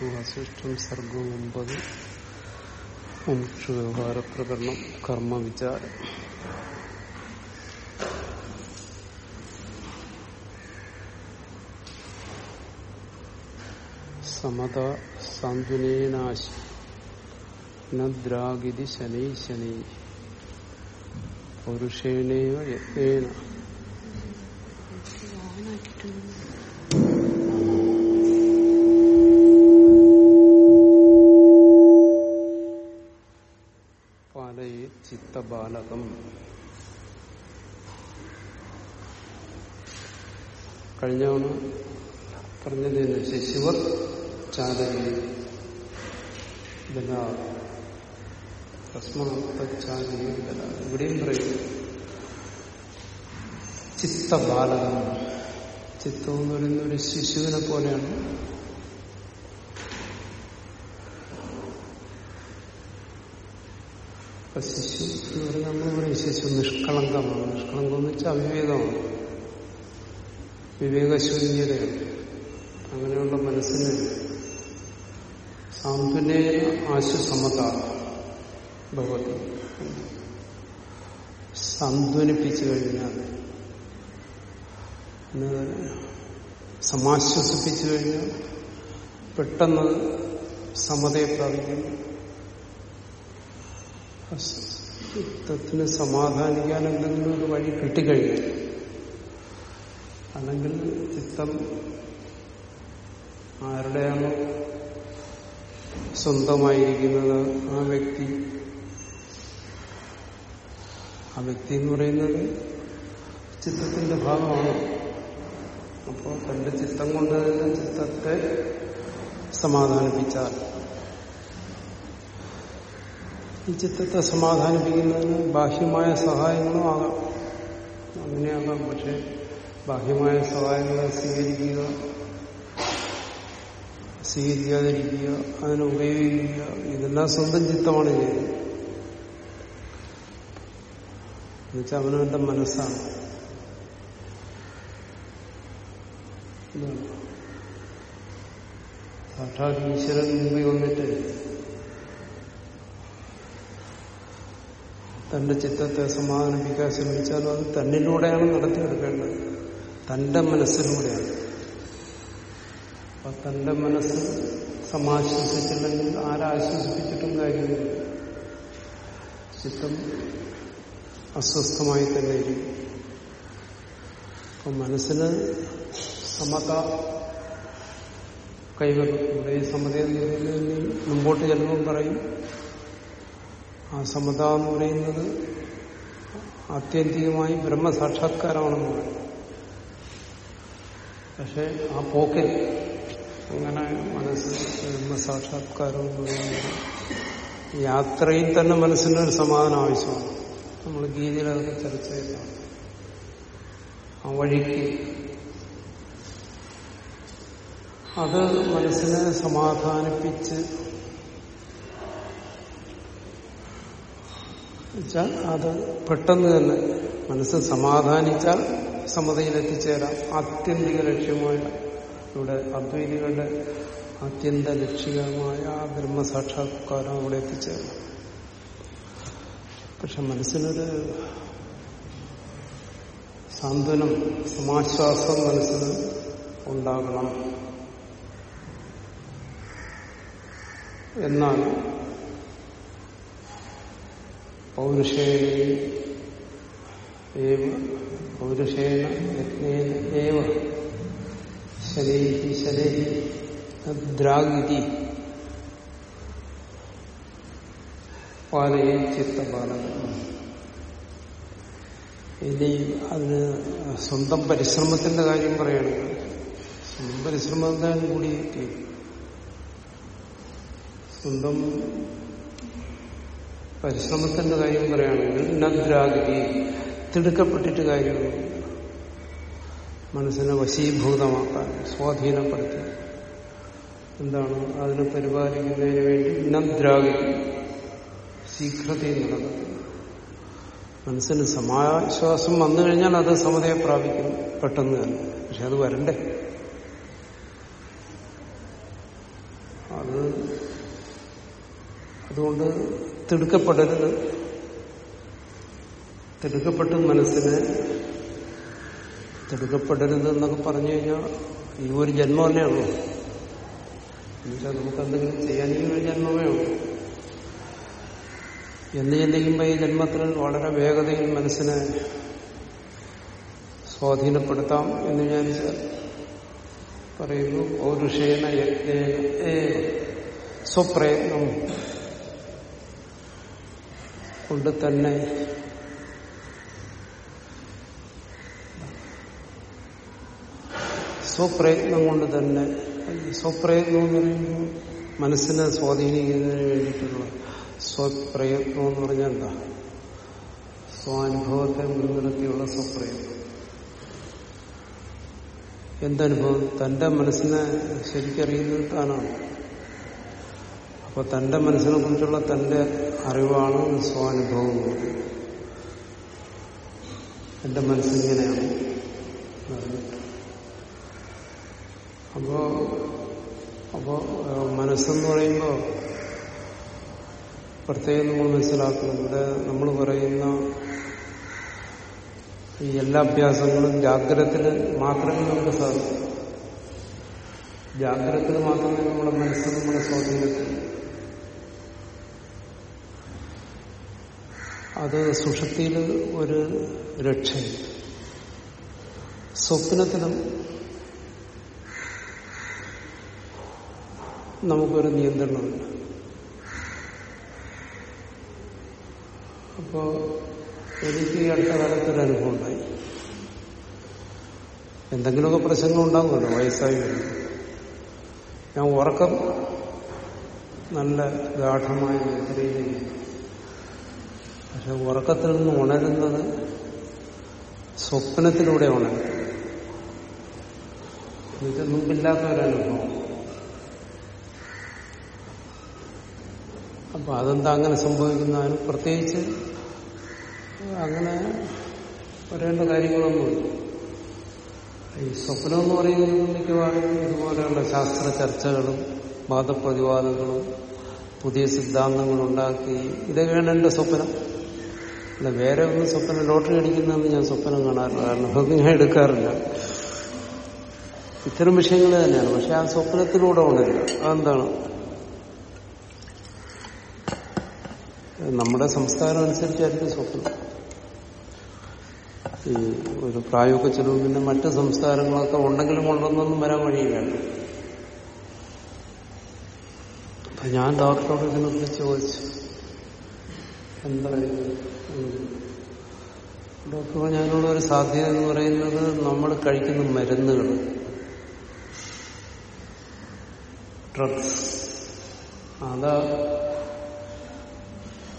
അസൂക്ഷ്മം സർഗം ഒമ്പത് മുമുക്ഷു വ്യവഹാര പ്രകരണം കർമ്മവിചാരം സമത സാന്ത്വനേനാശി നദ്രാഗിതി ശനൈ ശനൈ പൗരുഷേണേവ യത്നേന പാലയെ ചിത്തബാലകം കഴിഞ്ഞവണ പറഞ്ഞത് ശിശുവർ ചാലയെ തസ്മാചാലയെ ഇവിടെയും പറയും ചിത്തബാലകം ചിത്തം എന്ന് പറയുന്ന ഒരു ശിശുവിനെ പോലെയാണ്. അപ്പൊ ശിശു എന്ന് പറഞ്ഞാൽ നമ്മൾ പറയും ശിശു നിഷ്കളങ്കമാണ്. നിഷ്കളങ്കം എന്ന് വെച്ചാൽ അവിവേകമാണ്. വിവേകശൂന്യതയാണ്. അങ്ങനെയുള്ള മനസ്സിന് സാന്ത്വനെ ആശുസമത ഭഗവതി. സാന്ത്വനിപ്പിച്ചു കഴിഞ്ഞാൽ സമാശ്വസിപ്പിച്ചു കഴിഞ്ഞാൽ പെട്ടെന്ന് സമതയെ പ്രാപിക്കും. യുദ്ധത്തിന് സമാധാനിക്കാൻ എന്തെങ്കിലും ഒരു വഴി കിട്ടിക്കഴിഞ്ഞു അല്ലെങ്കിൽ ചിത്തം ആരുടെയാണോ സ്വന്തമായിരിക്കുന്നത് ആ വ്യക്തി. ആ വ്യക്തി എന്ന് പറയുന്നത് ചിത്രത്തിന്റെ ഭാഗമാണ്. അപ്പോൾ തന്റെ ചിത്തം കൊണ്ട് തന്നെ ചിത്തത്തെ സമാധാനിപ്പിച്ചാൽ. ഈ ചിത്തത്തെ സമാധാനിപ്പിക്കുന്നതിന് ബാഹ്യമായ സഹായങ്ങളും ആകാം. അങ്ങനെയാകാം പക്ഷെ ബാഹ്യമായ സഹായങ്ങളെ സ്വീകരിക്കുക സ്വീകരിക്കാതിരിക്കുക അതിനെ ഉപയോഗിക്കുക ഇതെല്ലാം സ്വന്തം ചിത്തമാണ് ചെയ്യുന്നത് എന്നുവെച്ചാൽ അവനവന്റെ മനസ്സാണ്. സാക്ഷാത് ഈശ്വരൻ മുമ്പിൽ വന്നിട്ട് തന്റെ ചിത്തത്തെ സമാധാനിപ്പിക്കാൻ ശ്രമിച്ചാലും അത് തന്നിലൂടെയാണ് നടത്തിയെടുക്കേണ്ടത്. തന്റെ മനസ്സിലൂടെയാണ്. അപ്പൊ തന്റെ മനസ്സ് സമാശ്വസിച്ചില്ലെങ്കിൽ ആരാശ്വസിപ്പിച്ചിട്ടും കാര്യമില്ല. ചിത്തം അസ്വസ്ഥമായി തന്നെ ഇരിക്കും. അപ്പൊ മനസ്സിന് സമത കൈവരും ഇവിടെ ഈ സമതയെന്ന് പറയുന്നത് മുമ്പോട്ട് ചെല്ലുമ്പോൾ പറയും ആ സമത എന്ന് പറയുന്നത് ആത്യന്തികമായി ബ്രഹ്മസാക്ഷാത്കാരമാണെന്ന് പറയും. പക്ഷെ ആ പോക്കിൽ അങ്ങനെ മനസ്സ് ബ്രഹ്മസാക്ഷാത്കാരം എന്ന് പറയുന്നത് യാത്രയിൽ തന്നെ മനസ്സിനൊരു സമാധാനം ആവശ്യമാണ്. നമ്മൾ ഗീതയിൽ അതൊക്കെ ചർച്ച ചെയ്തതാണ് ആ വഴിക്ക് അത് മനസ്സിനെ സമാധാനിപ്പിച്ച് വെച്ചാൽ അത് പെട്ടെന്ന് തന്നെ മനസ്സ് സമാധാനിച്ചാൽ സമതയിൽ എത്തിച്ചേരാം ആത്യന്തിക ലക്ഷ്യമായ ഇവിടെ അദ്വൈതികളുടെ അത്യന്ത ലക്ഷ്യമായ ആ ബ്രഹ്മസാക്ഷാത്കാരം അവിടെ എത്തിച്ചേരാം പക്ഷെ മനസ്സിനൊരു സാന്ത്വനം സമാശ്വാസം മനസ്സിന് ഉണ്ടാകണം. എന്നാൽ പൗരുഷേണ പൗരുഷേണ യജ്ഞേന ഏവ ശലേഹി ശലേഹി ദ്രാഗിതി പാലയെ ചിത്തപാലക ഇനി അതിന് സ്വന്തം പരിശ്രമത്തിന്റെ കാര്യം പറയുകയാണെങ്കിൽ സ്വന്തം പരിശ്രമം എന്തായാലും കൂടി സ്വന്തം പരിശ്രമത്തിന്റെ കാര്യം പറയുകയാണെങ്കിൽ നദ്രാഗി തിടുക്കപ്പെട്ടിട്ട് കാര്യമൊന്നും മനസ്സിനെ വശീഭൂതമാക്കാൻ സ്വാധീനപ്പെടുത്തി. എന്താണ്? അതിനെ പരിപാലിക്കുന്നതിന് വേണ്ടി നദ്രാഗി ശീഘ്രതയിൽ നടക്കുന്നത് മനസ്സിന് സമാശ്വാസം വന്നു കഴിഞ്ഞാൽ അത് സമതയെ പ്രാപിക്കും പെട്ടെന്ന് തന്നെ. പക്ഷെ അത് വരണ്ടേ? അതുകൊണ്ട് തിടുക്കപ്പെടരുത്. തിടുക്കപ്പെട്ട് മനസ്സിനെ തിടുക്കപ്പെടരുത് എന്നൊക്കെ പറഞ്ഞു കഴിഞ്ഞാൽ ഈ ഒരു ജന്മം തന്നെ ഉള്ളൂ. എന്നുവെച്ചാൽ നമുക്ക് എന്തെങ്കിലും ചെയ്യാൻ ഈ ഒരു ജന്മമേ ഉള്ളൂ. എന്ന് ചിന്തിക്കുമ്പോൾ ഈ ജന്മത്തിൽ വളരെ വേഗതയിൽ മനസ്സിനെ സ്വാധീനപ്പെടുത്താം എന്ന് വിചാരിച്ചാൽ പറയുന്നു പൗരുഷേന സ്വപ്രയത്നം കൊണ്ട് തന്നെ സ്വപ്രയത്നം കൊണ്ട് തന്നെ സ്വപ്രയത്നം എന്ന് പറയുമ്പോൾ മനസ്സിനെ സ്വാധീനിക്കുന്നതിന് വേണ്ടിയിട്ടുള്ള സ്വപ്രയത്നം എന്ന് പറഞ്ഞാൽ എന്താ? സ്വാനുഭവത്തെ മുൻനിർത്തിയുള്ള സ്വപ്രയത്നം. എന്തനുഭവം? തന്റെ മനസ്സിനെ ശരിക്കറിയുന്നത് താനാണ്. അപ്പൊ തന്റെ മനസ്സിനെ കുറിച്ചുള്ള തന്റെ അറിവാണ് സ്വാനുഭവം. എന്റെ മനസ്സിങ്ങനെയാണ്. അപ്പോ അപ്പോ മനസ്സെന്ന് പറയുമ്പോൾ പ്രത്യേകം നമ്മൾ മനസ്സിലാക്കണം. ഇവിടെ നമ്മൾ പറയുന്ന ഈ എല്ലാ അഭ്യാസങ്ങളും ജാഗ്രതത്തിന് മാത്രമേ നമുക്ക് സാധിക്കൂ. ജാഗ്രതത്തിന് മാത്രമേ നമ്മുടെ മനസ്സ് നമ്മുടെ സ്വാധീനത്തിൽ അത് സുഷൃത്തിയിൽ ഒരു രക്ഷയില്ല സ്വപ്നത്തിലും നമുക്കൊരു നിയന്ത്രണമില്ല അപ്പോ എനിക്ക് ഈ അടുത്ത കാലത്തൊരു അനുഭവം ഉണ്ടായി. എന്തെങ്കിലുമൊക്കെ പ്രശ്നങ്ങൾ ഉണ്ടാകുമല്ലോ വയസ്സായി ഞാൻ ഉറക്കം നല്ല ഗാഠമായ നിദ്രയിലേക്ക് പക്ഷെ ഉറക്കത്തിൽ നിന്ന് ഉണരുന്നത് സ്വപ്നത്തിലൂടെ ഉണരും. ഇത് മുമ്പില്ലാത്ത ഒരനുഭവം അപ്പൊ അതെന്താ അങ്ങനെ സംഭവിക്കുന്നതിന് പ്രത്യേകിച്ച് അങ്ങനെ പറയേണ്ട കാര്യങ്ങളൊന്നുമില്ല. ഈ സ്വപ്നം എന്ന് പറയുന്നത് മിക്കവാറും ഇതുപോലെയുള്ള ശാസ്ത്ര ചർച്ചകളും വാദപ്രതിവാദങ്ങളും പുതിയ സിദ്ധാന്തങ്ങളുണ്ടാക്കി ഇതൊക്കെയാണ് എന്റെ സ്വപ്നം. അല്ല വേറെ ഒന്നും സ്വപ്നം ലോട്ടറി അടിക്കുന്നതെന്ന് ഞാൻ സ്വപ്നം കാണാറില്ല. കാരണം അതൊന്നും ഞാൻ എടുക്കാറില്ല. ഇത്തരം വിഷയങ്ങൾ തന്നെയാണ്. പക്ഷെ ആ സ്വപ്നത്തിലൂടെ ഉണരുക. അതെന്താണ്? നമ്മുടെ സംസ്കാരം അനുസരിച്ചായിരിക്കും സ്വപ്നം. ഈ ഒരു പ്രായമൊക്കെ ചെലവ് പിന്നെ മറ്റ് സംസ്കാരങ്ങളൊക്കെ ഉണ്ടെങ്കിലും ഉണ്ടെന്നൊന്നും വരാൻ വഴിയില്ല. അപ്പൊ ഞാൻ ഡോക്ടറോട് ഇതിനെക്കുറിച്ച് ചോദിച്ചു. എന്താ ഡോക്ടർ ഞാനുള്ള ഒരു സാധ്യത എന്ന് പറയുന്നത് നമ്മൾ കഴിക്കുന്ന മരുന്നുകൾ. ഡ്രഗ്സ്. അതാ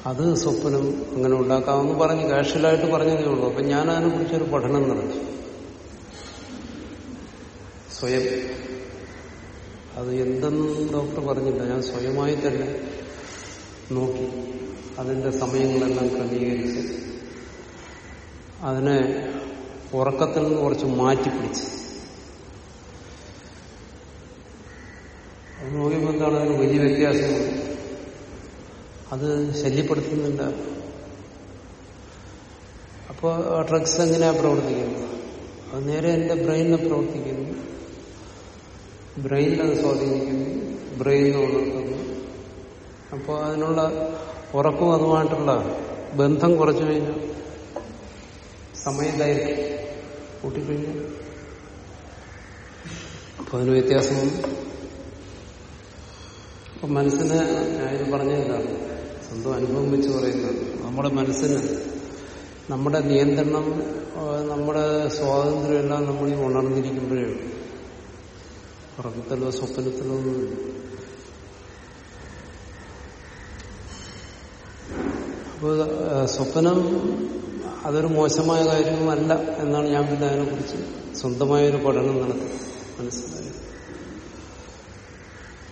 അത് സ്വപ്നം അങ്ങനെ ഉണ്ടാക്കാമെന്ന് പറഞ്ഞ് കാഷ്വലായിട്ട് പറഞ്ഞതേ ഉള്ളൂ. അപ്പൊ ഞാൻ അതിനെ കുറിച്ചൊരു പഠനം നടത്തി. സ്വയം. അത് എന്തെന്നും ഡോക്ടർ പറഞ്ഞില്ല. ഞാൻ സ്വയമായി തന്നെ നോക്കി. അതിന്റെ സമയങ്ങളെല്ലാം ക്രമീകരിച്ച് അതിനെ ഉറക്കത്തിൽ നിന്ന് കുറച്ച് മാറ്റിപ്പിടിച്ച്. അത് നോക്കിയപ്പോൾ എന്താണ് അതിന് വലിയ വ്യത്യാസം? അത് ശല്യപ്പെടുത്തുന്നില്ല അപ്പോൾ ഡ്രഗ്സ് എങ്ങനെയാണ് പ്രവർത്തിക്കുന്നത്? അത് നേരെ എന്റെ ബ്രെയിനിനെ പ്രവർത്തിക്കുന്നു. ബ്രെയിനിലത് സ്വാധീനിക്കുന്നു. ബ്രെയിനിനെ ഉണർത്തുന്നു. അപ്പോൾ അതിനുള്ള ഉറപ്പും അതുമായിട്ടുള്ള ബന്ധം കുറച്ചു കഴിഞ്ഞു. സമയദൈർഘ്യം കൂട്ടിക്കഴിഞ്ഞു. അപ്പൊ അതിന് വ്യത്യാസമൊന്നും അപ്പൊ മനസ്സിന് ഞാനിത് പറഞ്ഞതാണ് സ്വന്തം അനുഭവം വെച്ച് പറയുന്നത്. നമ്മുടെ മനസ്സിന് നമ്മുടെ നിയന്ത്രണം നമ്മുടെ സ്വാതന്ത്ര്യമെല്ലാം നമ്മൾ ഈ ഉണർന്നിരിക്കുമ്പോഴേ ഉറക്കത്തിലോ സ്വപ്നത്തിലോ ഒന്നുമില്ല. അപ്പോൾ സ്വപ്നം അതൊരു മോശമായ കാര്യമല്ല എന്നാണ് ഞാൻ പിന്നെ അതിനെക്കുറിച്ച് സ്വന്തമായൊരു പഠനം നടത്തി. മനസ്സിലായി?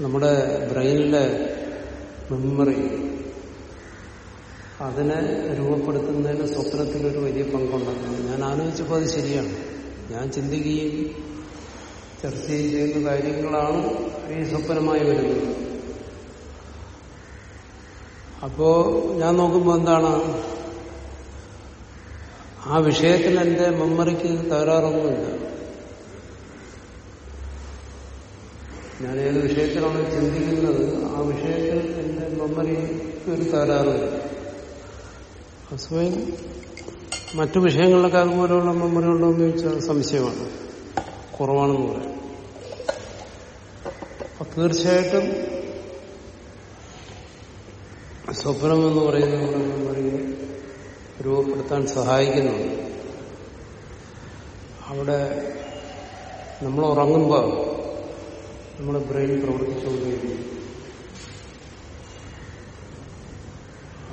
നമ്മുടെ ബ്രെയിനിലെ മെമ്മറി അതിനെ രൂപപ്പെടുത്തുന്നതിന് സ്വപ്നത്തിനൊരു വലിയ പങ്കുണ്ടെന്നാണ്. ഞാൻ ആലോചിച്ചപ്പോൾ അത് ശരിയാണ്. ഞാൻ ചിന്തിക്കുകയും ചർച്ച ചെയ്യുന്ന കാര്യങ്ങളാണ് ഈ സ്വപ്നമായി വരുന്നത്. അപ്പോ ഞാൻ നോക്കുമ്പോൾ എന്താണ്? ആ വിഷയത്തിൽ എന്റെ മെമ്മറിക്ക് തകരാറൊന്നുമില്ല. ഞാൻ ഏത് വിഷയത്തിലാണ് ചിന്തിക്കുന്നത്? ആ വിഷയത്തിൽ എന്റെ മെമ്മറിക്ക് ഒരു തകരാറില്ല അസുഖം മറ്റു വിഷയങ്ങളിലൊക്കെ അതുപോലെയുള്ള മെമ്മറി ഉണ്ടോ എന്ന് ചോദിച്ചാൽ സംശയമാണ്. കുറവാണെന്ന് പറയാം. തീർച്ചയായിട്ടും സ്വപ്നം എന്ന് പറയുന്നത് രൂപപ്പെടുത്താൻ സഹായിക്കുന്നുണ്ട് അവിടെ നമ്മൾ ഉറങ്ങുമ്പോൾ നമ്മുടെ ബ്രെയിൻ പ്രവർത്തിച്ചുകൊണ്ടിരിക്കും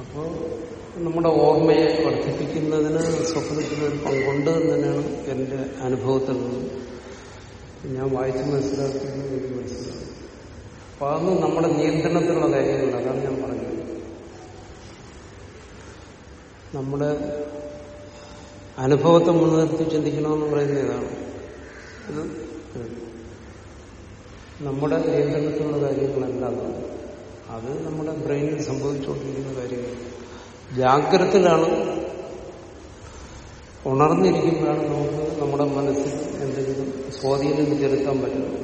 അപ്പോൾ നമ്മുടെ ഓർമ്മയെ വർദ്ധിപ്പിക്കുന്നതിന് സ്വപ്നത്തിനൊരു പങ്കുണ്ട് എന്ന് തന്നെയാണ് എന്റെ അനുഭവത്തിൽ നിന്നും ഞാൻ വായിച്ച് മനസ്സിലാക്കുന്നത് എനിക്ക് മനസ്സിലാക്കും അപ്പൊ അതൊന്നും നമ്മുടെ നിയന്ത്രണത്തിലുള്ള കാര്യങ്ങളാണ് അതാണ് ഞാൻ പറഞ്ഞത്. നമ്മുടെ അനുഭവത്തെ മുൻനിർത്തി ചിന്തിക്കണമെന്ന് പറയുന്ന ഇതാണ് ഇത് നമ്മുടെ നിയന്ത്രണത്തിലുള്ള കാര്യങ്ങളല്ല അത് അത് നമ്മുടെ ബ്രെയിനിൽ സംഭവിച്ചുകൊണ്ടിരിക്കുന്ന കാര്യങ്ങൾ. ജാഗ്രതയിലാണ് ഉണർന്നിരിക്കുമ്പോഴാണ് നമുക്ക് നമ്മുടെ മനസ്സിൽ എന്തെങ്കിലും സ്വാധീനം ചെലുത്താൻ പറ്റുന്നത്.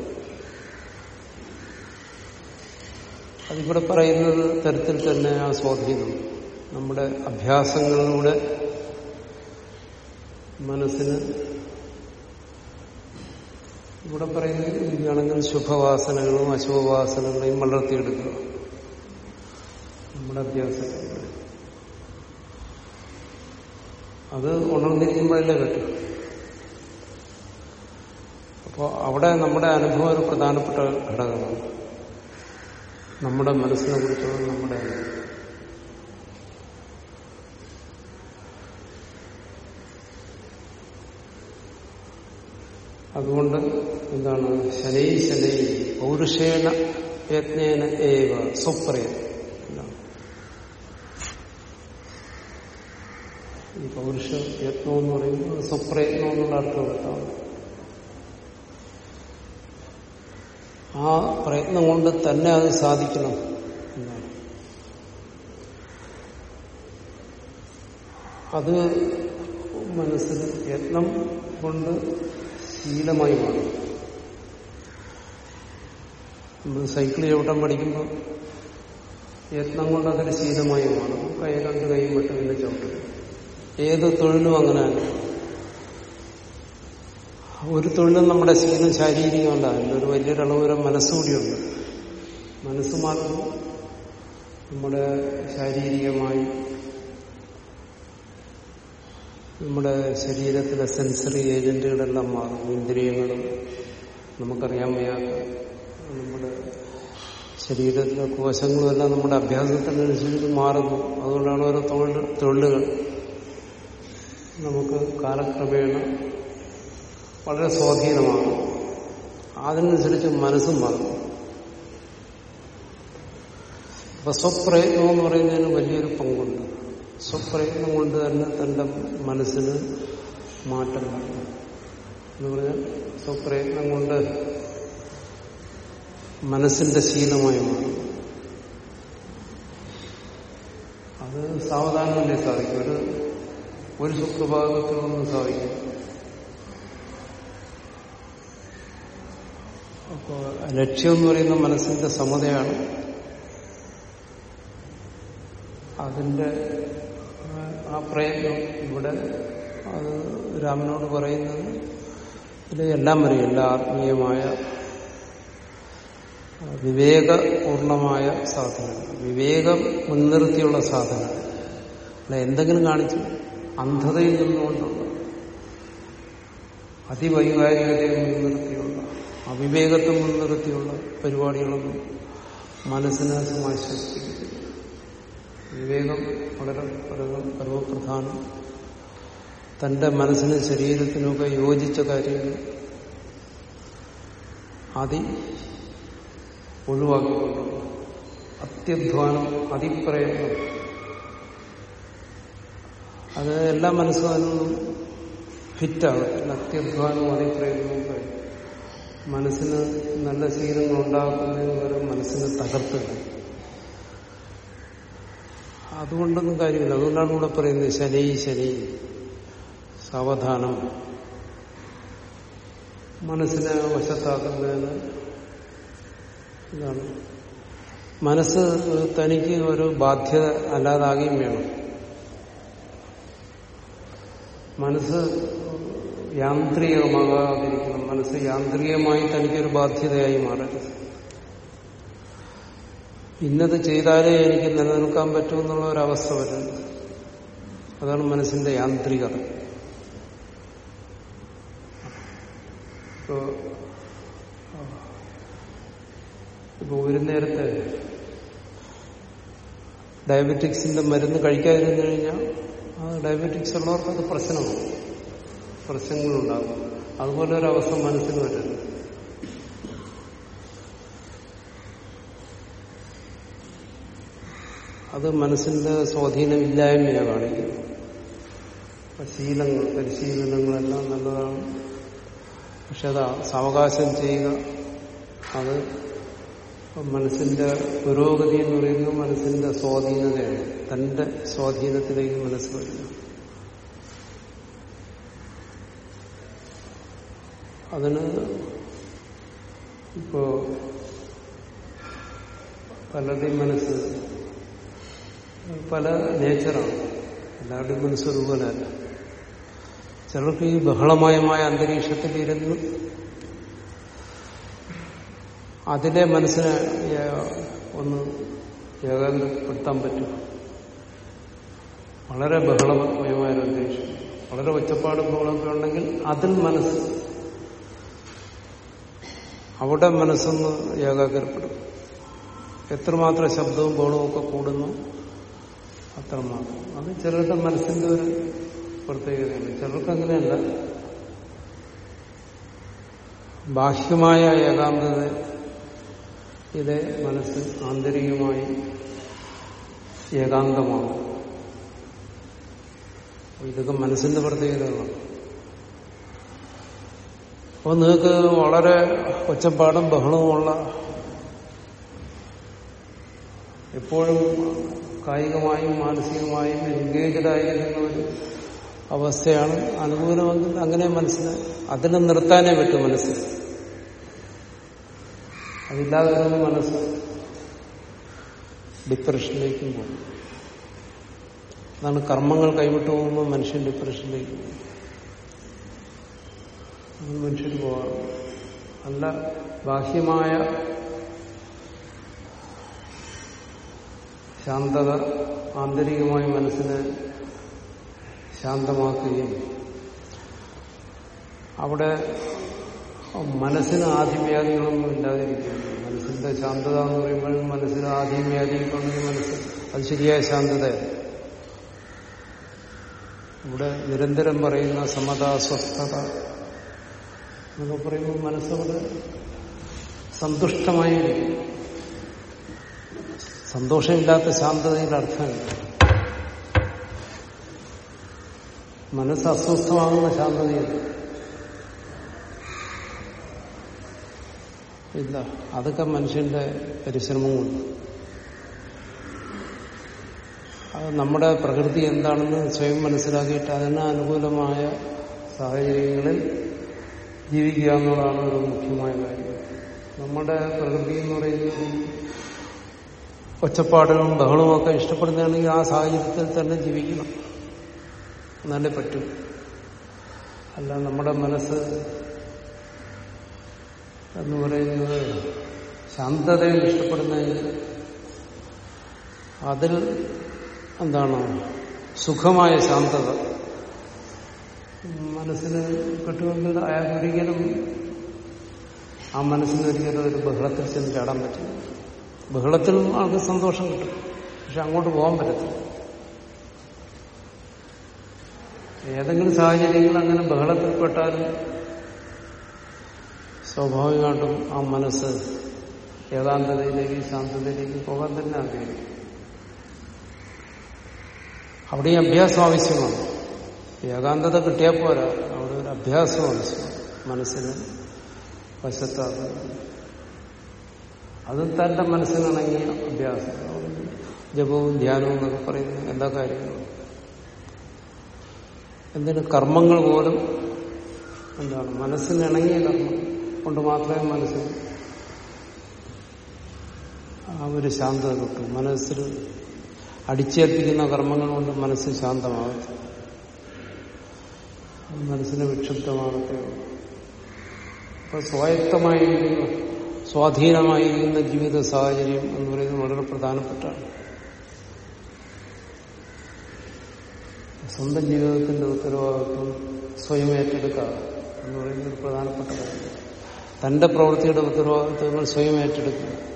അതിവിടെ പറയുന്നത് തരത്തിൽ തന്നെ ആ സ്വാധീനം. നമ്മുടെ അഭ്യാസങ്ങളിലൂടെ മനസ്സിന് ഇവിടെ പറയുന്നത് ഇതാണെങ്കിൽ ശുഭവാസനകളും അശുഭവാസനകളെയും വളർത്തിയെടുക്കുക. നമ്മുടെ അഭ്യാസത്തിലൂടെ. അത് ഉണർന്നിരിക്കുമ്പോഴല്ലേ കിട്ടും അപ്പോൾ അവിടെ നമ്മുടെ അനുഭവം ഒരു പ്രധാനപ്പെട്ട ഘടകമാണ്. നമ്മുടെ മനസ്സിനെ കുറിച്ചുള്ള നമ്മുടെ അതുകൊണ്ട് എന്താണ് ശനൈ ശനൈ പൗരുഷേണ യജ്ഞേന ഏവ സ്വപ്രയത്നം ഈ പൗരുഷ യത്നം എന്ന് പറയുമ്പോൾ സ്വപ്രയത്നം എന്നുള്ള അർത്ഥം എടുത്താണ് ആ പ്രയത്നം കൊണ്ട് തന്നെ അത് സാധിക്കണം. എന്നാണ് അത് മനസ്സിൽ യത്നം കൊണ്ട് ശീലമായി മാറി. നമ്മൾ സൈക്കിൾ ചവിട്ടം പഠിക്കുമ്പോൾ യത്നം കൊണ്ട് അതൊരു ശീലമായി മാറും. കൈ രണ്ട് കൈ വിട്ട് പിന്നെ ചവിട്ടും. ഏത് തൊഴിലും അങ്ങനെ ഒരു തൊഴിലും നമ്മുടെ ശീലം ശാരീരികമല്ല അതിലൊരു വലിയൊരളവ് വരെ മനസ്സുകൂടിയുണ്ട്. മനസ്സ് നമ്മുടെ ശാരീരികമായി നമ്മുടെ ശരീരത്തിലെ സെൻസറി ഏജന്റുകളെല്ലാം മാറും ഇന്ദ്രിയങ്ങളും നമുക്കറിയാൻ വയ്യാത്ത നമ്മുടെ ശരീരത്തിലെ കോശങ്ങളും എല്ലാം നമ്മുടെ അഭ്യാസത്തിനനുസരിച്ച് മാറുന്നു. അതുകൊണ്ടാണ് ഓരോ തൊഴിൽ തൊഴിലുകൾ. നമുക്ക് കാലക്രമേണ വളരെ സ്വാധീനമാണ്. അതിനനുസരിച്ച് മനസ്സും മാറും അപ്പൊ സ്വപ്രയത്നം എന്ന് പറയുന്നതിന് വലിയൊരു പങ്കുണ്ട്. സ്വപ്രയത്നം കൊണ്ട് തന്നെ തന്റെ മനസ്സിന് മാറ്റം എന്ന് പറഞ്ഞാൽ സ്വപ്രയത്നം കൊണ്ട് മനസ്സിന്റെ ശീലമായി മാറും. അത് സാവധാനമല്ലേ സാധിക്കും? ഒരു ഒരു സുപ്രഭാതത്തിലൊന്നും സാധിക്കും. അപ്പോ ലക്ഷ്യം എന്ന് പറയുന്ന മനസ്സിന്റെ സമതയാണ്. അതിന്റെ ആ പ്രയത്നം ഇവിടെ അത് രാമനോട് പറയുന്നത്. ഇതിൽ എല്ലാം വരും എല്ലാ ആത്മീയമായ വിവേകപൂർണമായ സാധനങ്ങൾ വിവേകം മുൻനിർത്തിയുള്ള സാധനങ്ങൾ അല്ല എന്തെങ്കിലും കാണിച്ചു അന്ധതയിൽ നിന്നുകൊണ്ടുള്ള അതിവൈകാരികതയെ മുൻനിർത്തിയുള്ള അവിവേകത്തെ മുൻനിർത്തിയുള്ള പരിപാടികളൊന്നും മനസ്സിനെ സമാശ്വസിപ്പിക്കുന്നു വിവേകം വളരെ പരമപ്രധാനം തന്റെ മനസ്സിനും ശരീരത്തിനുമൊക്കെ യോജിച്ച കാര്യങ്ങൾ അതി ഒഴിവാക്കിക്കൊണ്ട്. അത്യധ്വാനം അതിപ്രയത്നം. അത് എല്ലാ മനസ്സും അതിനൊന്നും ഫിറ്റാകത്തില്ല അത്യധ്വാനവും അതിപ്രയത്നവും കഴിയും മനസ്സിന് നല്ല ശീലങ്ങൾ ഉണ്ടാക്കുന്നതിന് പകരം മനസ്സിനെ തകർത്തുക അതുകൊണ്ടൊന്നും കാര്യമില്ല. അതുകൊണ്ടാണ് ഇവിടെ പറയുന്നത് ശനി ശനി സാവധാനം. മനസ്സിനെ വശത്താക്കുന്നതിന് ഇതാണ്. മനസ്സ് തനിക്ക് ഒരു ബാധ്യത അല്ലാതാകുകയും വേണം. മനസ്സ് യാന്ത്രികമാകാതിരിക്കണം. മനസ്സ് യാന്ത്രികമായി തനിക്കൊരു ബാധ്യതയായി മാറരുത്. ഇന്നത് ചെയ്താലേ എനിക്ക് നിലനിൽക്കാൻ പറ്റുമെന്നുള്ള ഒരവസ്ഥ വരുന്നത് അതാണ് മനസ്സിന്റെ യാന്ത്രികത. ഇപ്പോ ഇപ്പൊ ഒരു നേരത്തെ ഡയബറ്റിക്സിന്റെ മരുന്ന് കഴിക്കാതിരുന്നു കഴിഞ്ഞാൽ ആ ഡയബറ്റിക്സ് ഉള്ളവർക്ക് അത് പ്രശ്നമാണ്. പ്രശ്നങ്ങളുണ്ടാകും. അതുപോലെ ഒരവസ്ഥ അവസ്ഥ മനസ്സിന് അത് മനസ്സിന്റെ സ്വാധീനമില്ലായ്മയാണ് കാണിക്കുന്നത്. ശീലങ്ങൾ പരിശീലനങ്ങളെല്ലാം നല്ലതാണ്. പക്ഷെ അത് സാവകാശം ചെയ്യുക അത് മനസ്സിന്റെ പുരോഗതി എന്ന് പറയുന്നത് മനസ്സിന്റെ സ്വാധീനതയാണ്. തന്റെ സ്വാധീനത്തിലേക്ക് മനസ്സ് വരുന്നത് അതിന് ഇപ്പോ പലരുടെയും മനസ്സ് പല നേച്ചറാണ് എല്ലാവരുടെയും മനസ്സ് ഒരുപോലെയല്ല. ചിലർക്ക് ഈ ബഹളമയമായ അന്തരീക്ഷത്തിൽ ഇരുന്ന് അതിലെ മനസ്സിനെ ഒന്ന് ഏകാഗ്രപ്പെടുത്താൻ പറ്റും. വളരെ ബഹളമയമായ അന്തരീക്ഷം. വളരെ ഒച്ചപ്പാടും ബഹളമൊക്കെ ഉണ്ടെങ്കിൽ അതിൽ മനസ്സ് അവിടെ മനസ്സൊന്ന് ഏകാഗ്രപ്പെടും. എത്രമാത്രം ശബ്ദവും ബഹളവും ഒക്കെ കൂടുന്നു അത്രമാത്രം. അത് ചിലരുടെ മനസ്സിന്റെ ഒരു പ്രത്യേകതയാണ്. ചിലർക്ക് അങ്ങനെയല്ല. ബാഹ്യമായ ഏകാന്തത ഇത് മനസ്സ് ആന്തരികമായി ഏകാന്തമാണ്. ഇതൊക്കെ മനസ്സിന്റെ പ്രത്യേകതകളാണ്. അപ്പോൾ നിങ്ങൾക്ക് വളരെ ഒച്ചപ്പാടും ബഹളവുമുള്ള എപ്പോഴും കായികമായും മാനസികമായും എൻഗേജഡായിരിക്കുന്ന ഒരു അവസ്ഥയാണ്. അനുകൂലമെങ്കിൽ അങ്ങനെ മനസ്സിന് അതിനെ നിർത്താനേ പറ്റും മനസ്സിൽ അതില്ലാതെ വരുന്ന മനസ്സ് ഡിപ്രഷനിലേക്കും പോകും. അതാണ് കർമ്മങ്ങൾ കൈവിട്ടു പോകുമ്പോൾ മനുഷ്യൻ ഡിപ്രഷനിലേക്ക് പോകും. മനുഷ്യന് പോകാറുണ്ട്. അല്ല ബാഹ്യമായ ശാന്തത ആന്തരികമായി മനസ്സിനെ ശാന്തമാക്കുകയും അവിടെ മനസ്സിന് ആധിവ്യാധികളൊന്നും ഇല്ലാതിരിക്കുകയാണ്. മനസ്സിന്റെ ശാന്തത എന്ന് പറയുമ്പോൾ മനസ്സിന് ആധിവ്യാധികളുണ്ടെങ്കിൽ മനസ്സ്. അത് ശരിയായ ശാന്തത ഇവിടെ നിരന്തരം പറയുന്ന സമത സ്വസ്ഥത എന്നൊക്കെ പറയുമ്പോൾ മനസ്സവിടെ സന്തുഷ്ടമായിരിക്കും. സന്തോഷമില്ലാത്ത ശാന്തതയുടെ അർത്ഥം മനസ്സ് അസ്വസ്ഥമാകുന്ന ശാന്തതയില്ല? ഇല്ല അതൊക്കെ മനുഷ്യന്റെ പരിശ്രമം അത് നമ്മുടെ പ്രകൃതി എന്താണെന്ന് സ്വയം മനസ്സിലാക്കിയിട്ട് അതിന് അനുകൂലമായ സാഹചര്യങ്ങളിൽ ജീവിക്കുക എന്നുള്ളതാണ് ഒരു മുഖ്യമായ കാര്യം. നമ്മുടെ പ്രകൃതി എന്ന് പറയുന്നത് ഒച്ചപ്പാടുകളും ബഹളവും ഒക്കെ ഇഷ്ടപ്പെടുന്നതാണെങ്കിൽ ആ സാഹചര്യത്തിൽ തന്നെ ജീവിക്കണം. എന്നാലേ പറ്റും. അല്ല നമ്മുടെ മനസ്സ് എന്ന് പറയുന്നത് ശാന്തതയിൽ ഇഷ്ടപ്പെടുന്ന അതിൽ എന്താണ്? സുഖമായ ശാന്തത. മനസ്സിന് കിട്ടുമെങ്കിൽ അയാൾ ഒരിക്കലും ആ മനസ്സിന് ഒരിക്കലും ഒരു ബഹളത്തിൽ ചെന്ന് ചാടാൻ പറ്റില്ല. ബഹളത്തിൽ ആൾക്ക് സന്തോഷം കിട്ടും. പക്ഷെ അങ്ങോട്ട് പോകാൻ പറ്റത്തില്ല. ഏതെങ്കിലും സാഹചര്യങ്ങൾ അങ്ങനെ ബഹളത്തിൽപ്പെട്ടാലും സ്വാഭാവികമായിട്ടും ആ മനസ്സ് ഏകാന്തതയിലേക്ക് ശാന്തതയിലേക്ക് പോകാൻ തന്നെ ആഗ്രഹിക്കും. അവിടെ ഈ അഭ്യാസം ആവശ്യമാണ്. ഏകാന്തത കിട്ടിയാൽ പോരാ. അവിടെ ഒരു അഭ്യാസം ആവശ്യമാണ്. മനസ്സിന് വശത്താക്കുന്നത് അത് തന്റെ മനസ്സിനിണങ്ങിയ അഭ്യാസം. ജപവും ധ്യാനവും എന്നൊക്കെ പറയുന്ന എല്ലാ കാര്യങ്ങളും. എന്തിന് കർമ്മങ്ങൾ പോലും എന്താണ്? മനസ്സിനിണങ്ങിയ കർമ്മം കൊണ്ട് മാത്രമേ മനസ്സിൽ ആ ഒരു ശാന്തത കിട്ടും. മനസ്സിൽ അടിച്ചേൽപ്പിക്കുന്ന കർമ്മങ്ങൾ കൊണ്ട് മനസ്സ് ശാന്തമാകത്തില്ല മനസ്സിന് വിക്ഷുബ്ധമാകത്തേ ഉള്ളൂ അപ്പൊ സ്വായത്തമായിരിക്കുന്ന സ്വാധീനമായിരിക്കുന്ന ജീവിത സാഹചര്യം എന്ന് പറയുന്നത് വളരെ പ്രധാനപ്പെട്ടാണ് സ്വന്തം ജീവിതത്തിന്റെ ഉത്തരവാദിത്വം സ്വയം ഏറ്റെടുക്കുക എന്ന് പറയുന്നത് ഒരു പ്രധാനപ്പെട്ട കാര്യം. തന്റെ പ്രവൃത്തിയുടെ ഉത്തരവാദിത്വങ്ങൾ സ്വയം ഏറ്റെടുക്കുക.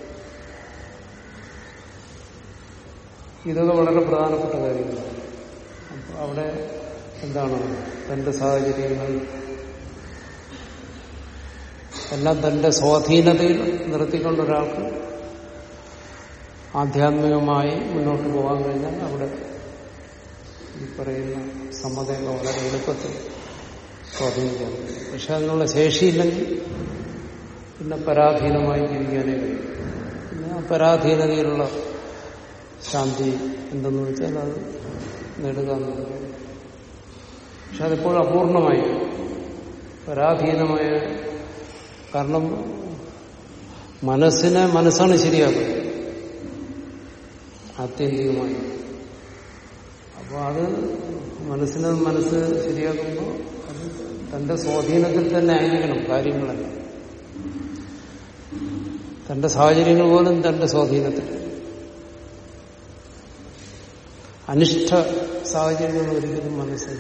ഇതൊക്കെ വളരെ പ്രധാനപ്പെട്ട കാര്യങ്ങളാണ്. അവിടെ എന്താണ്? തന്റെ സാഹചര്യങ്ങൾ എല്ലാം തന്റെ സ്വാധീനതയിൽ നിർത്തിക്കൊണ്ട് ഒരാൾക്ക് ആധ്യാത്മികമായി മുന്നോട്ട് പോകാൻ കഴിഞ്ഞാൽ അവിടെ ഈ പറയുന്ന സമ്മതയൊക്കെ വളരെ എളുപ്പത്തിൽ സ്വാധീനിക്കാൻ പക്ഷെ അതിനുള്ള ശേഷിയില്ലെങ്കിൽ പിന്നെ പരാധീനമായി ജീവിക്കാനേ കഴിയും. പിന്നെ ആ പരാധീനതയിലുള്ള ശാന്തി എന്തെന്ന് വെച്ചാൽ അത് നേടുക എന്നുള്ളത് പക്ഷെ അതിപ്പോഴും അപൂർണമായി പരാധീനമായ കാരണം മനസ്സിനെ മനസ്സാണ് ശരിയാക്കുന്നത് ആത്യന്തികമായി. അപ്പോൾ അത് മനസ്സിനെ മനസ്സ് ശരിയാക്കുമ്പോൾ അത് തന്റെ സ്വാധീനത്തിൽ തന്നെ ആയിരിക്കണം കാര്യങ്ങളെ. തന്റെ സാഹചര്യങ്ങൾ പോലും തന്റെ സ്വാധീനത്തിൽ. അനിഷ്ട സാഹചര്യങ്ങൾ ഒരിക്കലും മനസ്സിൽ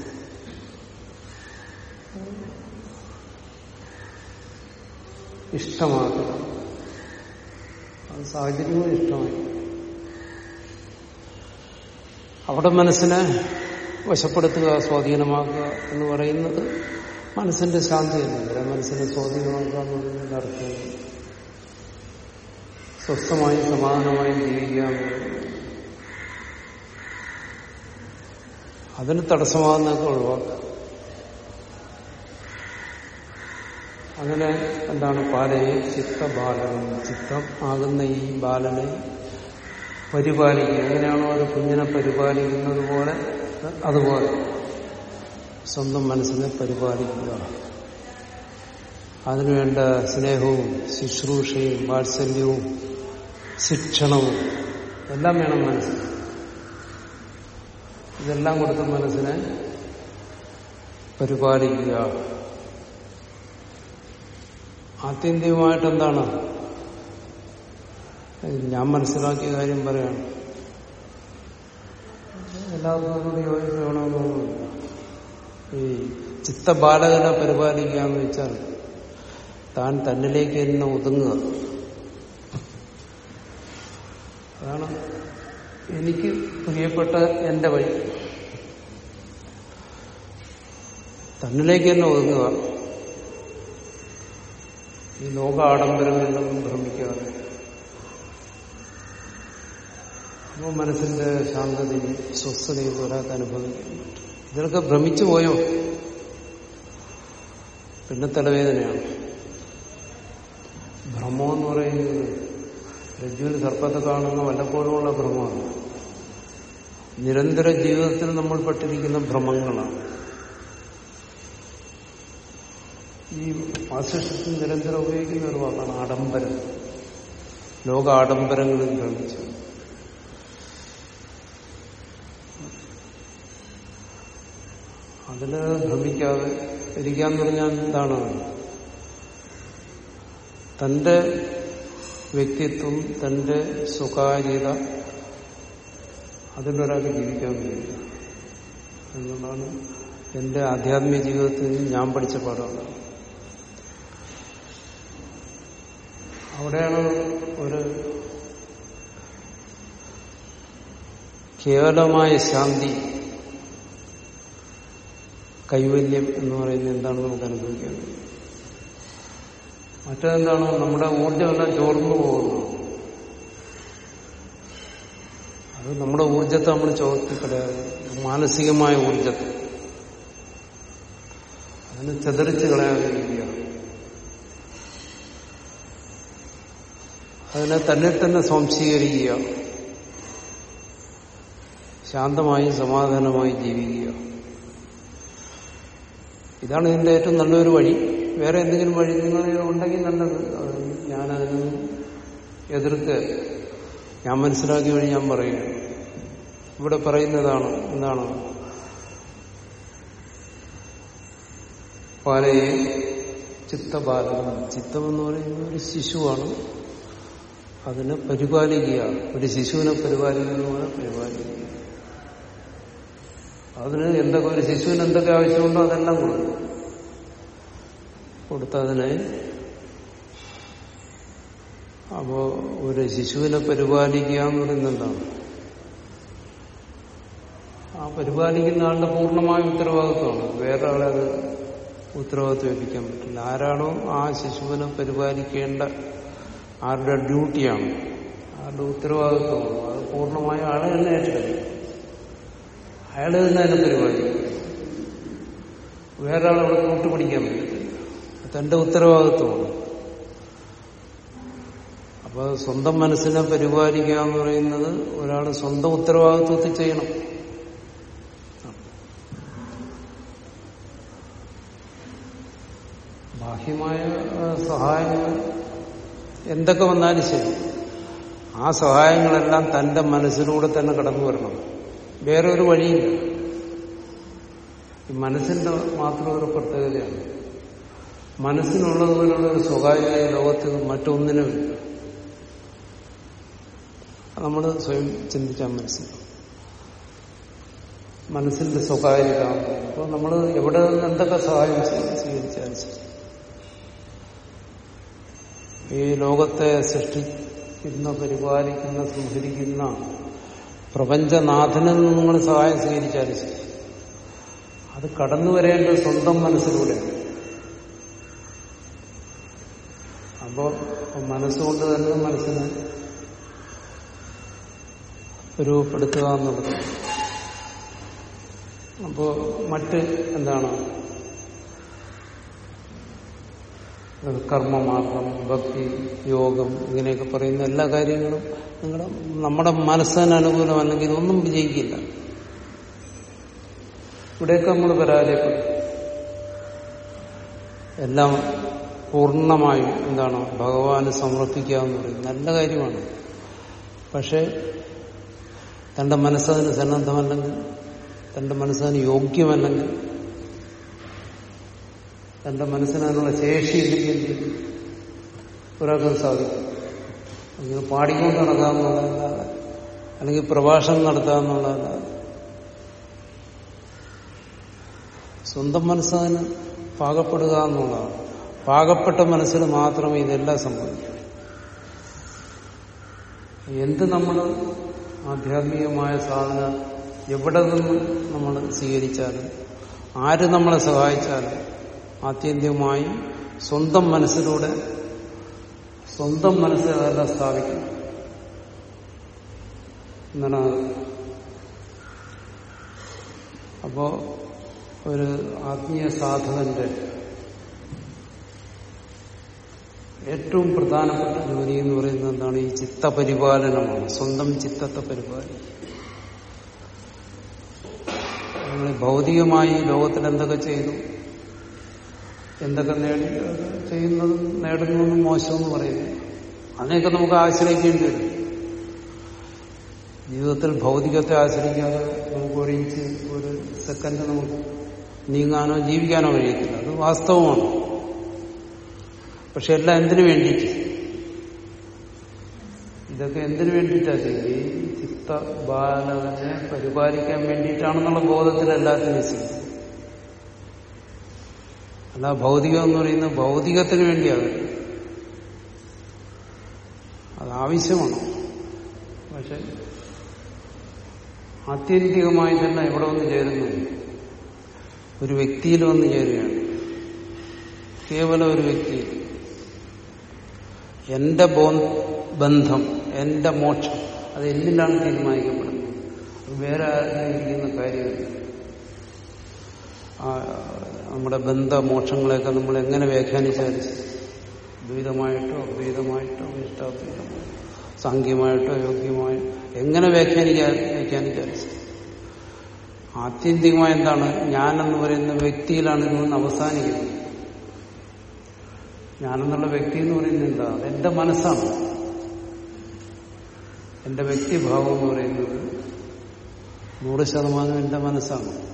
ഇഷ്ടമാക്കുക അത് സാഹചര്യവും ഇഷ്ടമായി അവിടെ മനസ്സിനെ വശപ്പെടുത്തുക സ്വാധീനമാക്കുക എന്ന് പറയുന്നത് മനസ്സിന്റെ ശാന്തി തന്നെ മനസ്സിനെ സ്വാധീനമാക്കുക എന്ന് പറയുന്നതിന്റെ അർത്ഥം സ്വസ്ഥമായും സമാധാനമായും ജീവിക്കുക അതിന് തടസ്സമാകുന്നതൊക്കെ ഒഴിവാക്കുക. അങ്ങനെ എന്താണ് പാലയെ ചിത്തബാലകം ചിത്തം ആകുന്ന ഈ ബാലനെ പരിപാലിക്കുക. എങ്ങനെയാണോ ഒരു കുഞ്ഞിനെ പരിപാലിക്കുന്നത് പോലെ അതുപോലെ സ്വന്തം മനസ്സിനെ പരിപാലിക്കുക. അതിനുവേണ്ട സ്നേഹവും ശുശ്രൂഷയും വാത്സല്യവും ശിക്ഷണവും എല്ലാം വേണം മനസ്സിൽ ഇതെല്ലാം കൊടുത്ത മനസ്സിനെ പരിപാലിക്കുക. ആത്യന്തികമായിട്ട് എന്താണ് ഞാൻ മനസ്സിലാക്കിയ കാര്യം പറയാണ്. എല്ലാവർക്കും കൂടി യോജിച്ച് വേണമെന്നൊന്നുമില്ല ഈ ചിത്തബാലകനെ പരിപാലിക്കുക എന്ന് വെച്ചാൽ താൻ തന്നിലേക്ക് തന്നെ ഒതുങ്ങുക. അതാണ് എനിക്ക് പ്രിയപ്പെട്ട എന്റെ വഴി. തന്നിലേക്ക് തന്നെ ഒതുങ്ങുക. ഈ ലോക ആഡംബരങ്ങളിലൊന്നും ഭ്രമിക്കാതെ. അപ്പോൾ മനസ്സിന്റെ ശാന്തതയും സ്വസ്ഥതയും ഒരാൾക്ക് അനുഭവിക്കും ഇതിലൊക്കെ ഭ്രമിച്ചു പോയോ? പിന്നെ തലവേദനയാണ്. ഭ്രമം എന്ന് പറയുന്നത് രജ്ജുവിൽ സർപ്പത്തെ കാണുന്ന വല്ലപ്പോഴുമുള്ള ഭ്രമമാണ്. നിരന്തര ജീവിതത്തിൽ നമ്മൾ പെട്ടിരിക്കുന്ന ഭ്രമങ്ങളാണ്. ഈ വാസിഷ്ടത്തിൽ നിരന്തരം ഉപയോഗിക്കുന്ന ഒരു വാക്കാണ് ആഡംബരം. ലോക ആഡംബരങ്ങളിൽ ഭ്രമിച്ചു അതിന് ഭ്രമിക്കാതെ ഇരിക്കാന്ന് പറഞ്ഞാൽ എന്താണ്? തന്റെ വ്യക്തിത്വം തന്റെ സ്വകാര്യത അതിലൊരാൾക്ക് ജീവിക്കാൻ കഴിയില്ല. എന്നുള്ളതാണ് എന്റെ ആധ്യാത്മിക ജീവിതത്തിൽ ഞാൻ പഠിച്ച പാഠമാണ്. അവിടെയാണ് ഒരു കേവലമായ ശാന്തി കൈവല്യം എന്ന് പറയുന്നത് എന്താണ് നമുക്ക് അനുഭവിക്കുന്നത് മറ്റേതെന്താണ്? നമ്മുടെ ഊർജമെല്ലാം ചോർന്നു പോകുന്നു. അത് നമ്മുടെ ഊർജത്തെ നമ്മൾ ചോർത്തിക്കളയാതെ മാനസികമായ ഊർജത്തെ അതിന് ചെതറിച്ച് കളയാതിരിക്കുക അതിനെ തന്നെ തന്നെ സ്വാംശീകരിക്കുക. ശാന്തമായി സമാധാനമായി ജീവിക്കുക. ഇതാണ് ഇതിന്റെ ഏറ്റവും നല്ലൊരു വഴി. വേറെ എന്തെങ്കിലും വഴി നിങ്ങൾ ഉണ്ടെങ്കിൽ നല്ലത്. അത് എതിർത്ത് ഞാൻ മനസ്സിലാക്കിയ വഴി ഞാൻ പറയുക ഇവിടെ പറയുന്നതാണ് എന്താണ്? പാലയെ ചിത്തബാലകം ചിത്തം എന്ന് പറയുന്നത് ഒരു ശിശുവാണ്. അതിനെ പരിപാലിക്കുക. ഒരു ശിശുവിനെ പരിപാലിക്കുന്ന പോലെ പരിപാലിക്കുക. അതിന് എന്തൊക്കെ ഒരു ശിശുവിന് എന്തൊക്കെ ആവശ്യമുണ്ടോ അതെല്ലാം കൊടുക്കും. കൊടുത്തതിനെ അപ്പോ ഒരു ശിശുവിനെ പരിപാലിക്കുക എന്ന് പറയുന്നത് എന്താണ്? ആ പരിപാലിക്കുന്ന ആളുടെ പൂർണമായ ഉത്തരവാദിത്വമാണ്. വേറെ ആളെ അത് ഉത്തരവാദിത്വം ഏൽപ്പിക്കാൻ പറ്റില്ല. ആരാണോ ആ ശിശുവിനെ പരിപാലിക്കേണ്ട ആരുടെ ഡ്യൂട്ടിയാണ്? ആരുടെ ഉത്തരവാദിത്വമാണ്? അത് പൂർണമായ ആളെ തന്നെ ഏറ്റെടുക്കും. അയാൾ തന്നെ അതിനെ പരിപാലിക്കും. വേറെ ആളവിടെ കൂട്ടുപിടിക്കാൻ പറ്റത്തില്ല. തന്റെ ഉത്തരവാദിത്വമാണ്. അപ്പൊ സ്വന്തം മനസ്സിനെ പരിപാലിക്കുക എന്ന് പറയുന്നത് ഒരാൾ സ്വന്തം ഉത്തരവാദിത്വത്തിൽ ചെയ്യണം. ബാഹ്യമായ സഹായങ്ങൾ എന്തൊക്കെ വന്നാലും ശരി. ആ സഹായങ്ങളെല്ലാം തന്റെ മനസ്സിലൂടെ തന്നെ കടന്നു വരണം. വേറെ ഒരു വഴിയില്ല. ഈ മനസ്സിന്റെ മാത്രം ഒരു പ്രത്യേകതയാണ്. മനസ്സിനുള്ളതുപോലുള്ള ഒരു സ്വകാര്യത ലോകത്ത് മറ്റൊന്നിനുമില്ല നമ്മൾ സ്വയം ചിന്തിച്ചാൽ മനസ്സിലാവും. മനസ്സിന്റെ സ്വകാര്യത. അപ്പോൾ നമ്മൾ എവിടെ നിന്ന് എന്തൊക്കെ സഹായം സ്വീകരിച്ചാലും ശരി. ഈ ലോകത്തെ സൃഷ്ടിക്കുന്ന പരിപാലിക്കുന്ന സംഹരിക്കുന്ന പ്രപഞ്ചനാഥനിൽ നിന്ന് നിങ്ങൾ സഹായം സ്വീകരിച്ചാലും അത് കടന്നു വരേണ്ടത് സ്വന്തം മനസ്സിലൂടെ. അപ്പോൾ മനസ്സുകൊണ്ട് തന്നെ മനസ്സിനെ രൂപപ്പെടുത്തുക എന്നുള്ളത്. അപ്പോ മറ്റ് എന്താണ്? കർമ്മമാർഗം ഭക്തി യോഗം ഇങ്ങനെയൊക്കെ പറയുന്ന എല്ലാ കാര്യങ്ങളും നിങ്ങളുടെ നമ്മുടെ മനസ്സിന് അനുകൂലമല്ലെങ്കിൽ ഇതൊന്നും വിജയിക്കില്ല. ഇവിടെയൊക്കെ നമ്മൾ പരാജയപ്പെടും എല്ലാം പൂർണമായും എന്താണ് ഭഗവാന് സമർപ്പിക്കുക എന്ന് പറയുന്നത് നല്ല കാര്യമാണ്. പക്ഷേ തന്റെ മനസ്സതിന് സന്നദ്ധമല്ലെങ്കിൽ തന്റെ മനസ്സതിന് യോഗ്യമല്ലെങ്കിൽ തന്റെ മനസ്സിനതിനുള്ള ശേഷി ഇല്ലെങ്കിൽ ഒരാൾക്ക് സാധിക്കും. അങ്ങനെ പാടിക്കൊണ്ട് നടക്കാമെന്നുള്ളതല്ലാതെ അല്ലെങ്കിൽ പ്രഭാഷണം നടത്താമെന്നുള്ളതല്ലാതെ സ്വന്തം മനസ്സതിന് പാകപ്പെടുക എന്നുള്ളതാണ്. പാകപ്പെട്ട മനസ്സിന് മാത്രമേ ഇതെല്ലാം സംഭവിക്കൂ. എന്ത് നമ്മൾ ആധ്യാത്മികമായ സാധന എവിടെ നിന്നും നമ്മൾ സ്വീകരിച്ചാലും ആര് നമ്മളെ സഹായിച്ചാലും ആത്യന്തികമായി സ്വന്തം മനസ്സിലൂടെ സ്വന്തം മനസ്സിൽ അതെല്ലാം സ്ഥാപിക്കും? എന്നാണ് അപ്പോ ഒരു ആത്മീയ സാധകന്റെ ഏറ്റവും പ്രധാനപ്പെട്ട ജോലി എന്ന് പറയുന്നത് എന്താണ്? ഈ ചിത്തപരിപാലനമാണ്. സ്വന്തം ചിത്തത്തെ പരിപാലിക്കുക. നമ്മൾ ഭൗതികമായി ലോകത്തിൽ എന്തൊക്കെ ചെയ്തു? എന്തൊക്കെ നേടി ചെയ്യുന്നതും നേടുന്നതും മോശമെന്ന് പറയുന്നു. അതിനെയൊക്കെ നമുക്ക് ആശ്രയിക്കേണ്ടി വരും. ജീവിതത്തിൽ ഭൗതികത്തെ ആശ്രയിക്കാതെ നമുക്ക് ഒരു ഇഞ്ച് ഒരു സെക്കൻഡ് നമുക്ക് നീങ്ങാനോ ജീവിക്കാനോ കഴിയത്തില്ല. അത് വാസ്തവമാണ്. പക്ഷെ എല്ലാം എന്തിനു വേണ്ടിയിട്ട്? ഇതൊക്കെ എന്തിനു വേണ്ടിയിട്ടാണ് ചെയ്യുന്നത്? ഈ ചിത്തബാലകനെ പരിപാലിക്കാൻ വേണ്ടിയിട്ടാണെന്നുള്ള ബോധത്തിൽ എല്ലാത്തിനും ചെയ്യും അല്ല ഭൗതികം എന്ന് പറയുന്നത് ഭൗതികത്തിന് വേണ്ടിയാണ്. അത് ആവശ്യമാണ്. പക്ഷെ ആത്യന്തികമായി തന്നെ എവിടെ വന്ന് ചേരുന്നു. ഒരു വ്യക്തിയിൽ വന്ന് ചേരുകയാണ്. കേവലം ഒരു വ്യക്തി. എന്റെ ബന്ധം എന്റെ മോക്ഷം അത് എന്നിലാണ് തീരുമാനിക്കപ്പെടുന്നത്. വേറെ ആരെങ്കിലും ഇരിക്കുന്ന കാര്യമില്ല. നമ്മുടെ ബന്ധ ബന്ധമോക്ഷങ്ങളെയൊക്കെ നമ്മൾ എങ്ങനെ വ്യാഖ്യാനിച്ചാലും ദ്വൈതമായിട്ടോ അദ്വൈതമായിട്ടോ ഇഷ്ടാദ്വൈതമായിട്ടോ സാങ്ക്യമായിട്ടോ യോഗ്യമായോ എങ്ങനെ വ്യാഖ്യാനിക്കാൻ വ്യാഖ്യാനിച്ചാൽ ആത്യന്തികമായ എന്താണ്? ഞാൻ ഞാനെന്ന് പറയുന്ന വ്യക്തിയിലാണ് ഇതൊന്ന് അവസാനിക്കുന്നത്. ഞാനെന്നുള്ള വ്യക്തി എന്ന് പറയുന്നത് എന്താ? എന്റെ മനസ്സാണ്. എന്റെ വ്യക്തിഭാവം എന്ന് പറയുന്നത് നൂറ് ശതമാനം എന്റെ മനസ്സാണ്.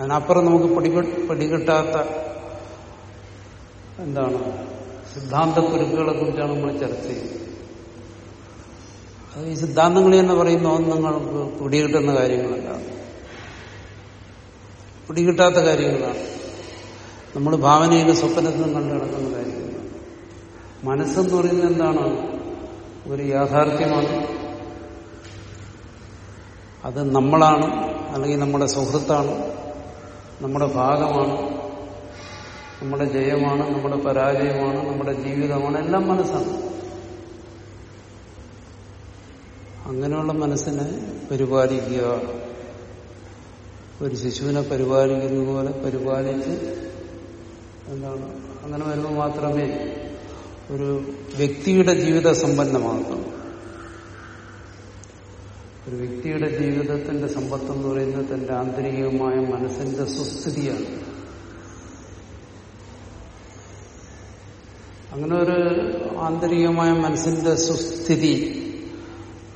അതിനപ്പുറം നമുക്ക് പിടി പിടികിട്ടാത്ത എന്താണ്? സിദ്ധാന്ത കുരുക്കുകളെ കുറിച്ചാണ് നമ്മൾ ചർച്ച ചെയ്യുന്നത്. അത് ഈ സിദ്ധാന്തങ്ങൾ തന്നെ പറയുന്ന ഒന്നും നിങ്ങൾക്ക് പിടികിട്ടുന്ന കാര്യങ്ങളല്ല. പിടികിട്ടാത്ത കാര്യങ്ങളാണ്. നമ്മൾ ഭാവനയിലും സ്വപ്നത്തിലും കണ്ടു കിടക്കുന്ന കാര്യങ്ങളാണ് മനസ്സെന്ന് പറയുന്നത് എന്താണ്? ഒരു യാഥാർത്ഥ്യമാണ്. അത് നമ്മളാണ് അല്ലെങ്കിൽ നമ്മുടെ സുഹൃത്താണ് നമ്മുടെ ഭാഗമാണ് നമ്മുടെ ജയമാണ് നമ്മുടെ പരാജയമാണ് നമ്മുടെ ജീവിതമാണ് എല്ലാം മനസ്സാണ്. അങ്ങനെയുള്ള മനസ്സിനെ പരിപാലിക്കുക. ഒരു ശിശുവിനെ പരിപാലിക്കുന്ന പോലെ പരിപാലിച്ച് എന്താണ്? അങ്ങനെ വരുമ്പോൾ മാത്രമേ ഒരു വ്യക്തിയുടെ ജീവിത സമ്പന്നമാകുള്ളൂ ഒരു വ്യക്തിയുടെ ജീവിതത്തിന്റെ സമ്പത്ത് എന്ന് പറയുന്നത് തന്റെ ആന്തരികമായ മനസ്സിന്റെ സുസ്ഥിതിയാണ്. അങ്ങനെ ഒരു ആന്തരികമായ മനസ്സിന്റെ സുസ്ഥിതി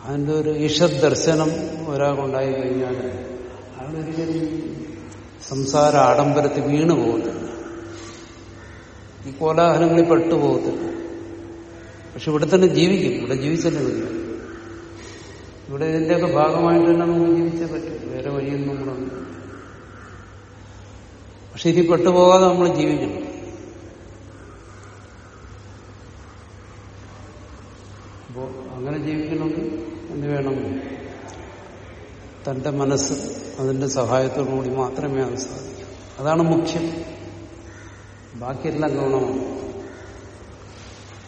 അതിന്റെ ഒരു ദർശനം ഒരാൾക്കുണ്ടായി കഴിഞ്ഞാൽ അയാളൊരിക്കലും സംസാര ആഡംബരത്തിൽ വീണു പോകത്തില്ല. ഈ കോലാഹലങ്ങളിൽ പെട്ടുപോകത്തില്ല പക്ഷെ ഇവിടെ തന്നെ ജീവിക്കും ഇവിടെ ജീവിച്ചല്ലേ വരിക ഇവിടെ ഇതിന്റെയൊക്കെ ഭാഗമായിട്ട് തന്നെ നമുക്ക് ജീവിച്ചേ പറ്റും. വേറെ വഴിയൊന്നും നമ്മളൊന്നും പക്ഷെ ഇനി പെട്ടുപോകാതെ നമ്മൾ ജീവിക്കണം. അപ്പോ അങ്ങനെ ജീവിക്കണമെങ്കിൽ എന്ത് വേണം? തന്റെ മനസ്സ് അതിന്റെ സഹായത്തോടുകൂടി മാത്രമേ അത് സാധിക്കൂ. അതാണ് മുഖ്യം. ബാക്കിയെല്ലാം ഗുണമാണ്.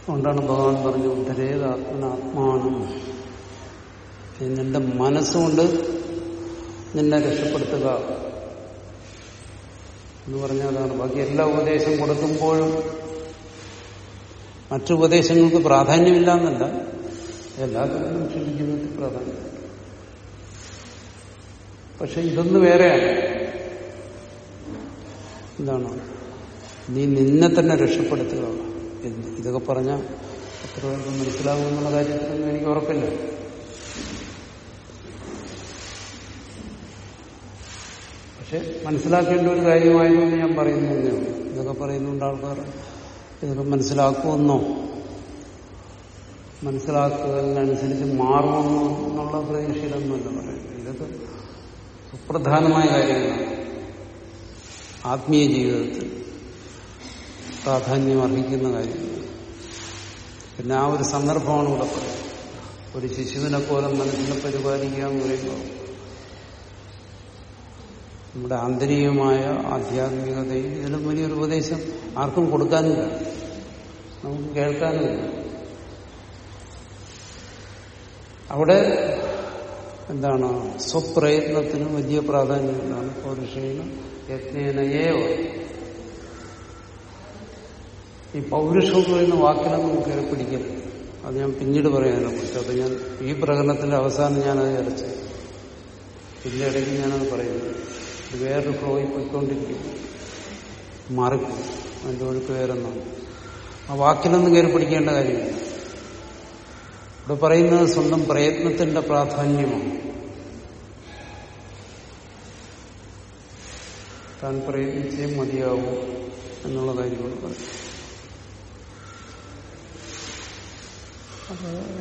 അതുകൊണ്ടാണ് ഭഗവാൻ പറഞ്ഞു ഉദ്ധരേത് നിന്റെ മനസ്സുകൊണ്ട് നിന്നെ രക്ഷപ്പെടുത്തുക. എന്ന് പറഞ്ഞാൽ അതാണ്. ബാക്കി എല്ലാ ഉപദേശം കൊടുക്കുമ്പോഴും മറ്റു ഉപദേശങ്ങൾക്ക് പ്രാധാന്യമില്ല എന്നല്ല. എല്ലാത്തിനും ക്ഷണിക്കുന്നതിന് പ്രാധാന്യം. പക്ഷെ ഇതൊന്ന് വേറെയാണ്. എന്താണ് നീ നിന്നെ തന്നെ രക്ഷപ്പെടുത്തുക. ഇതൊക്കെ പറഞ്ഞാൽ എത്ര മനസ്സിലാകുമെന്നുള്ള കാര്യത്തിലൊന്നും എനിക്ക് ഉറപ്പില്ല. പക്ഷെ മനസ്സിലാക്കേണ്ട ഒരു കാര്യമായിരുന്നു ഞാൻ പറയുന്നു ഇതൊക്കെ പറയുന്നുണ്ട് ആൾക്കാർ. ഇതൊക്കെ മനസ്സിലാക്കുമെന്നോ? മനസ്സിലാക്കുന്നതിനനുസരിച്ച് മാറുമെന്നോ എന്നുള്ള പ്രതീക്ഷയിലൊന്നുമല്ല പറയുന്നത്. ഇതൊക്കെ സുപ്രധാനമായ കാര്യങ്ങളാണ്. ആത്മീയ ജീവിതത്തിൽ പ്രാധാന്യം അർഹിക്കുന്ന കാര്യങ്ങൾ. പിന്നെ ആ ഒരു സന്ദർഭമാണ് ഇവിടെ പറയുന്നത്. ഒരു ശിശുവിനെ പോലെ മനസ്സിനെ പരിപാലിക്കുക എന്ന് പറയുമ്പോൾ നമ്മുടെ ആന്തരികമായ ആധ്യാത്മികതയിൽ ഇതിലും വലിയൊരു ഉപദേശം ആർക്കും കൊടുക്കാനില്ല. നമുക്ക് കേൾക്കാനില്ല. അവിടെ എന്താണ്? സ്വപ്രയത്നത്തിന് വലിയ പ്രാധാന്യമുണ്ടാണ് പൗരുഷേണ യജ്ഞേനയേവ ഈ പൗരുഷം എന്ന് പറയുന്ന വാക്കിലൊന്നും കയറി പിടിക്കരുത് അത് ഞാൻ പിന്നീട് പറയാനെ കുറിച്ച് അത് ഞാൻ ഈ പ്രകടനത്തിന്റെ അവസാനം ഞാനത് ചർച്ച പിന്നെ ഇടയ്ക്ക് ഞാനത് പറയുന്നു. വേറൊരു ഫ്ലോയിൽ പോയിക്കൊണ്ടിരിക്കും മറിക്കും അതിന്റെ ഒഴുക്ക് വേറൊന്നാണ്. ആ വാക്കിലൊന്നും കയറി പിടിക്കേണ്ട കാര്യമില്ല. ഇവിടെ പറയുന്നത് സ്വന്തം പ്രയത്നത്തിന്റെ പ്രാധാന്യമാണ്. താൻ പ്രയത്നിച്ചേ മതിയാവൂ എന്നുള്ള കാര്യമാണ് പറയുന്നത്.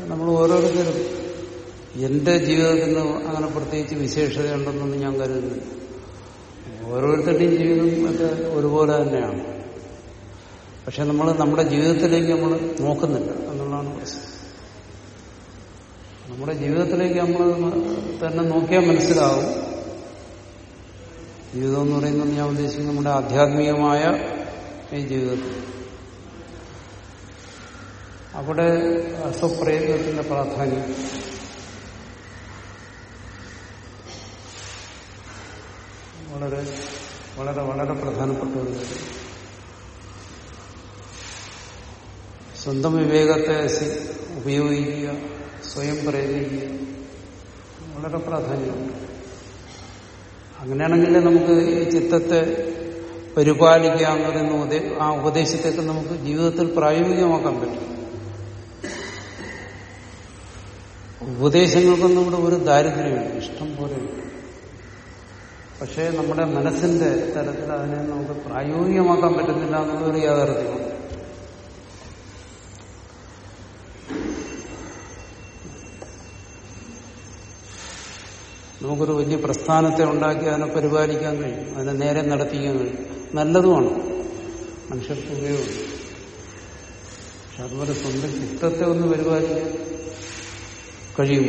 നമ്മൾ ഓരോരുത്തരും എന്റെ ജീവിതത്തിന് അങ്ങനെ പ്രത്യേകിച്ച് വിശേഷതയുണ്ടെന്നൊന്നും ഞാൻ കരുതുന്നില്ല. ഓരോരുത്തരുടെയും ജീവിതം ഒക്കെ ഒരുപോലെ തന്നെയാണ്. പക്ഷെ നമ്മൾ നമ്മുടെ ജീവിതത്തിലേക്ക് നമ്മൾ നോക്കുന്നില്ല. എന്നുള്ളതാണ് പ്രശ്നം. നമ്മുടെ ജീവിതത്തിലേക്ക് നമ്മൾ തന്നെ നോക്കിയാൽ മനസ്സിലാവും. ജീവിതം എന്ന് പറയുന്നത് ഞാൻ ഉദ്ദേശിക്കുന്നത് നമ്മുടെ ആധ്യാത്മികമായ ഈ ജീവിതത്തിൽ. അവിടെ സ്വപ്രയത്നത്തിന്റെ പ്രാധാന്യം. വളരെ വളരെ വളരെ പ്രധാനപ്പെട്ട ഒരു കാര്യം. സ്വന്തം വിവേകത്തെ ഉപയോഗിക്കുക സ്വയം പ്രേരിക്കുക വളരെ പ്രാധാന്യമുണ്ട് അങ്ങനെയാണെങ്കിൽ നമുക്ക് ഈ ചിത്തത്തെ പരിപാലിക്കുക എന്ന് പറയുന്ന ആ ഉപദേശത്തൊക്കെ നമുക്ക് ജീവിതത്തിൽ പ്രായോഗികമാക്കാൻ പറ്റും. ഉപദേശങ്ങൾക്കൊന്നും ഇവിടെ ഒരു ദാരിദ്ര്യമില്ല. ഇഷ്ടം പോലെയുണ്ട് പക്ഷേ നമ്മുടെ മനസ്സിന്റെ തലത്തിൽ അതിനെ നമുക്ക് പ്രായോഗികമാക്കാൻ പറ്റുന്നില്ല എന്നുള്ളൊരു യാഥാർത്ഥ്യമാണ് നമുക്കൊരു വലിയ പ്രസ്ഥാനത്തെ ഉണ്ടാക്കി അതിനെ പരിപാലിക്കാൻ കഴിയും. അതിനെ നേരെ നടത്തിക്കാൻ കഴിയും. നല്ലതുമാണ്. മനുഷ്യർക്ക് ഉപയോഗം പക്ഷെ അതുപോലെ സ്വന്തം ചിത്തത്തെ ഒന്ന് പരിപാലിക്കാൻ കഴിയും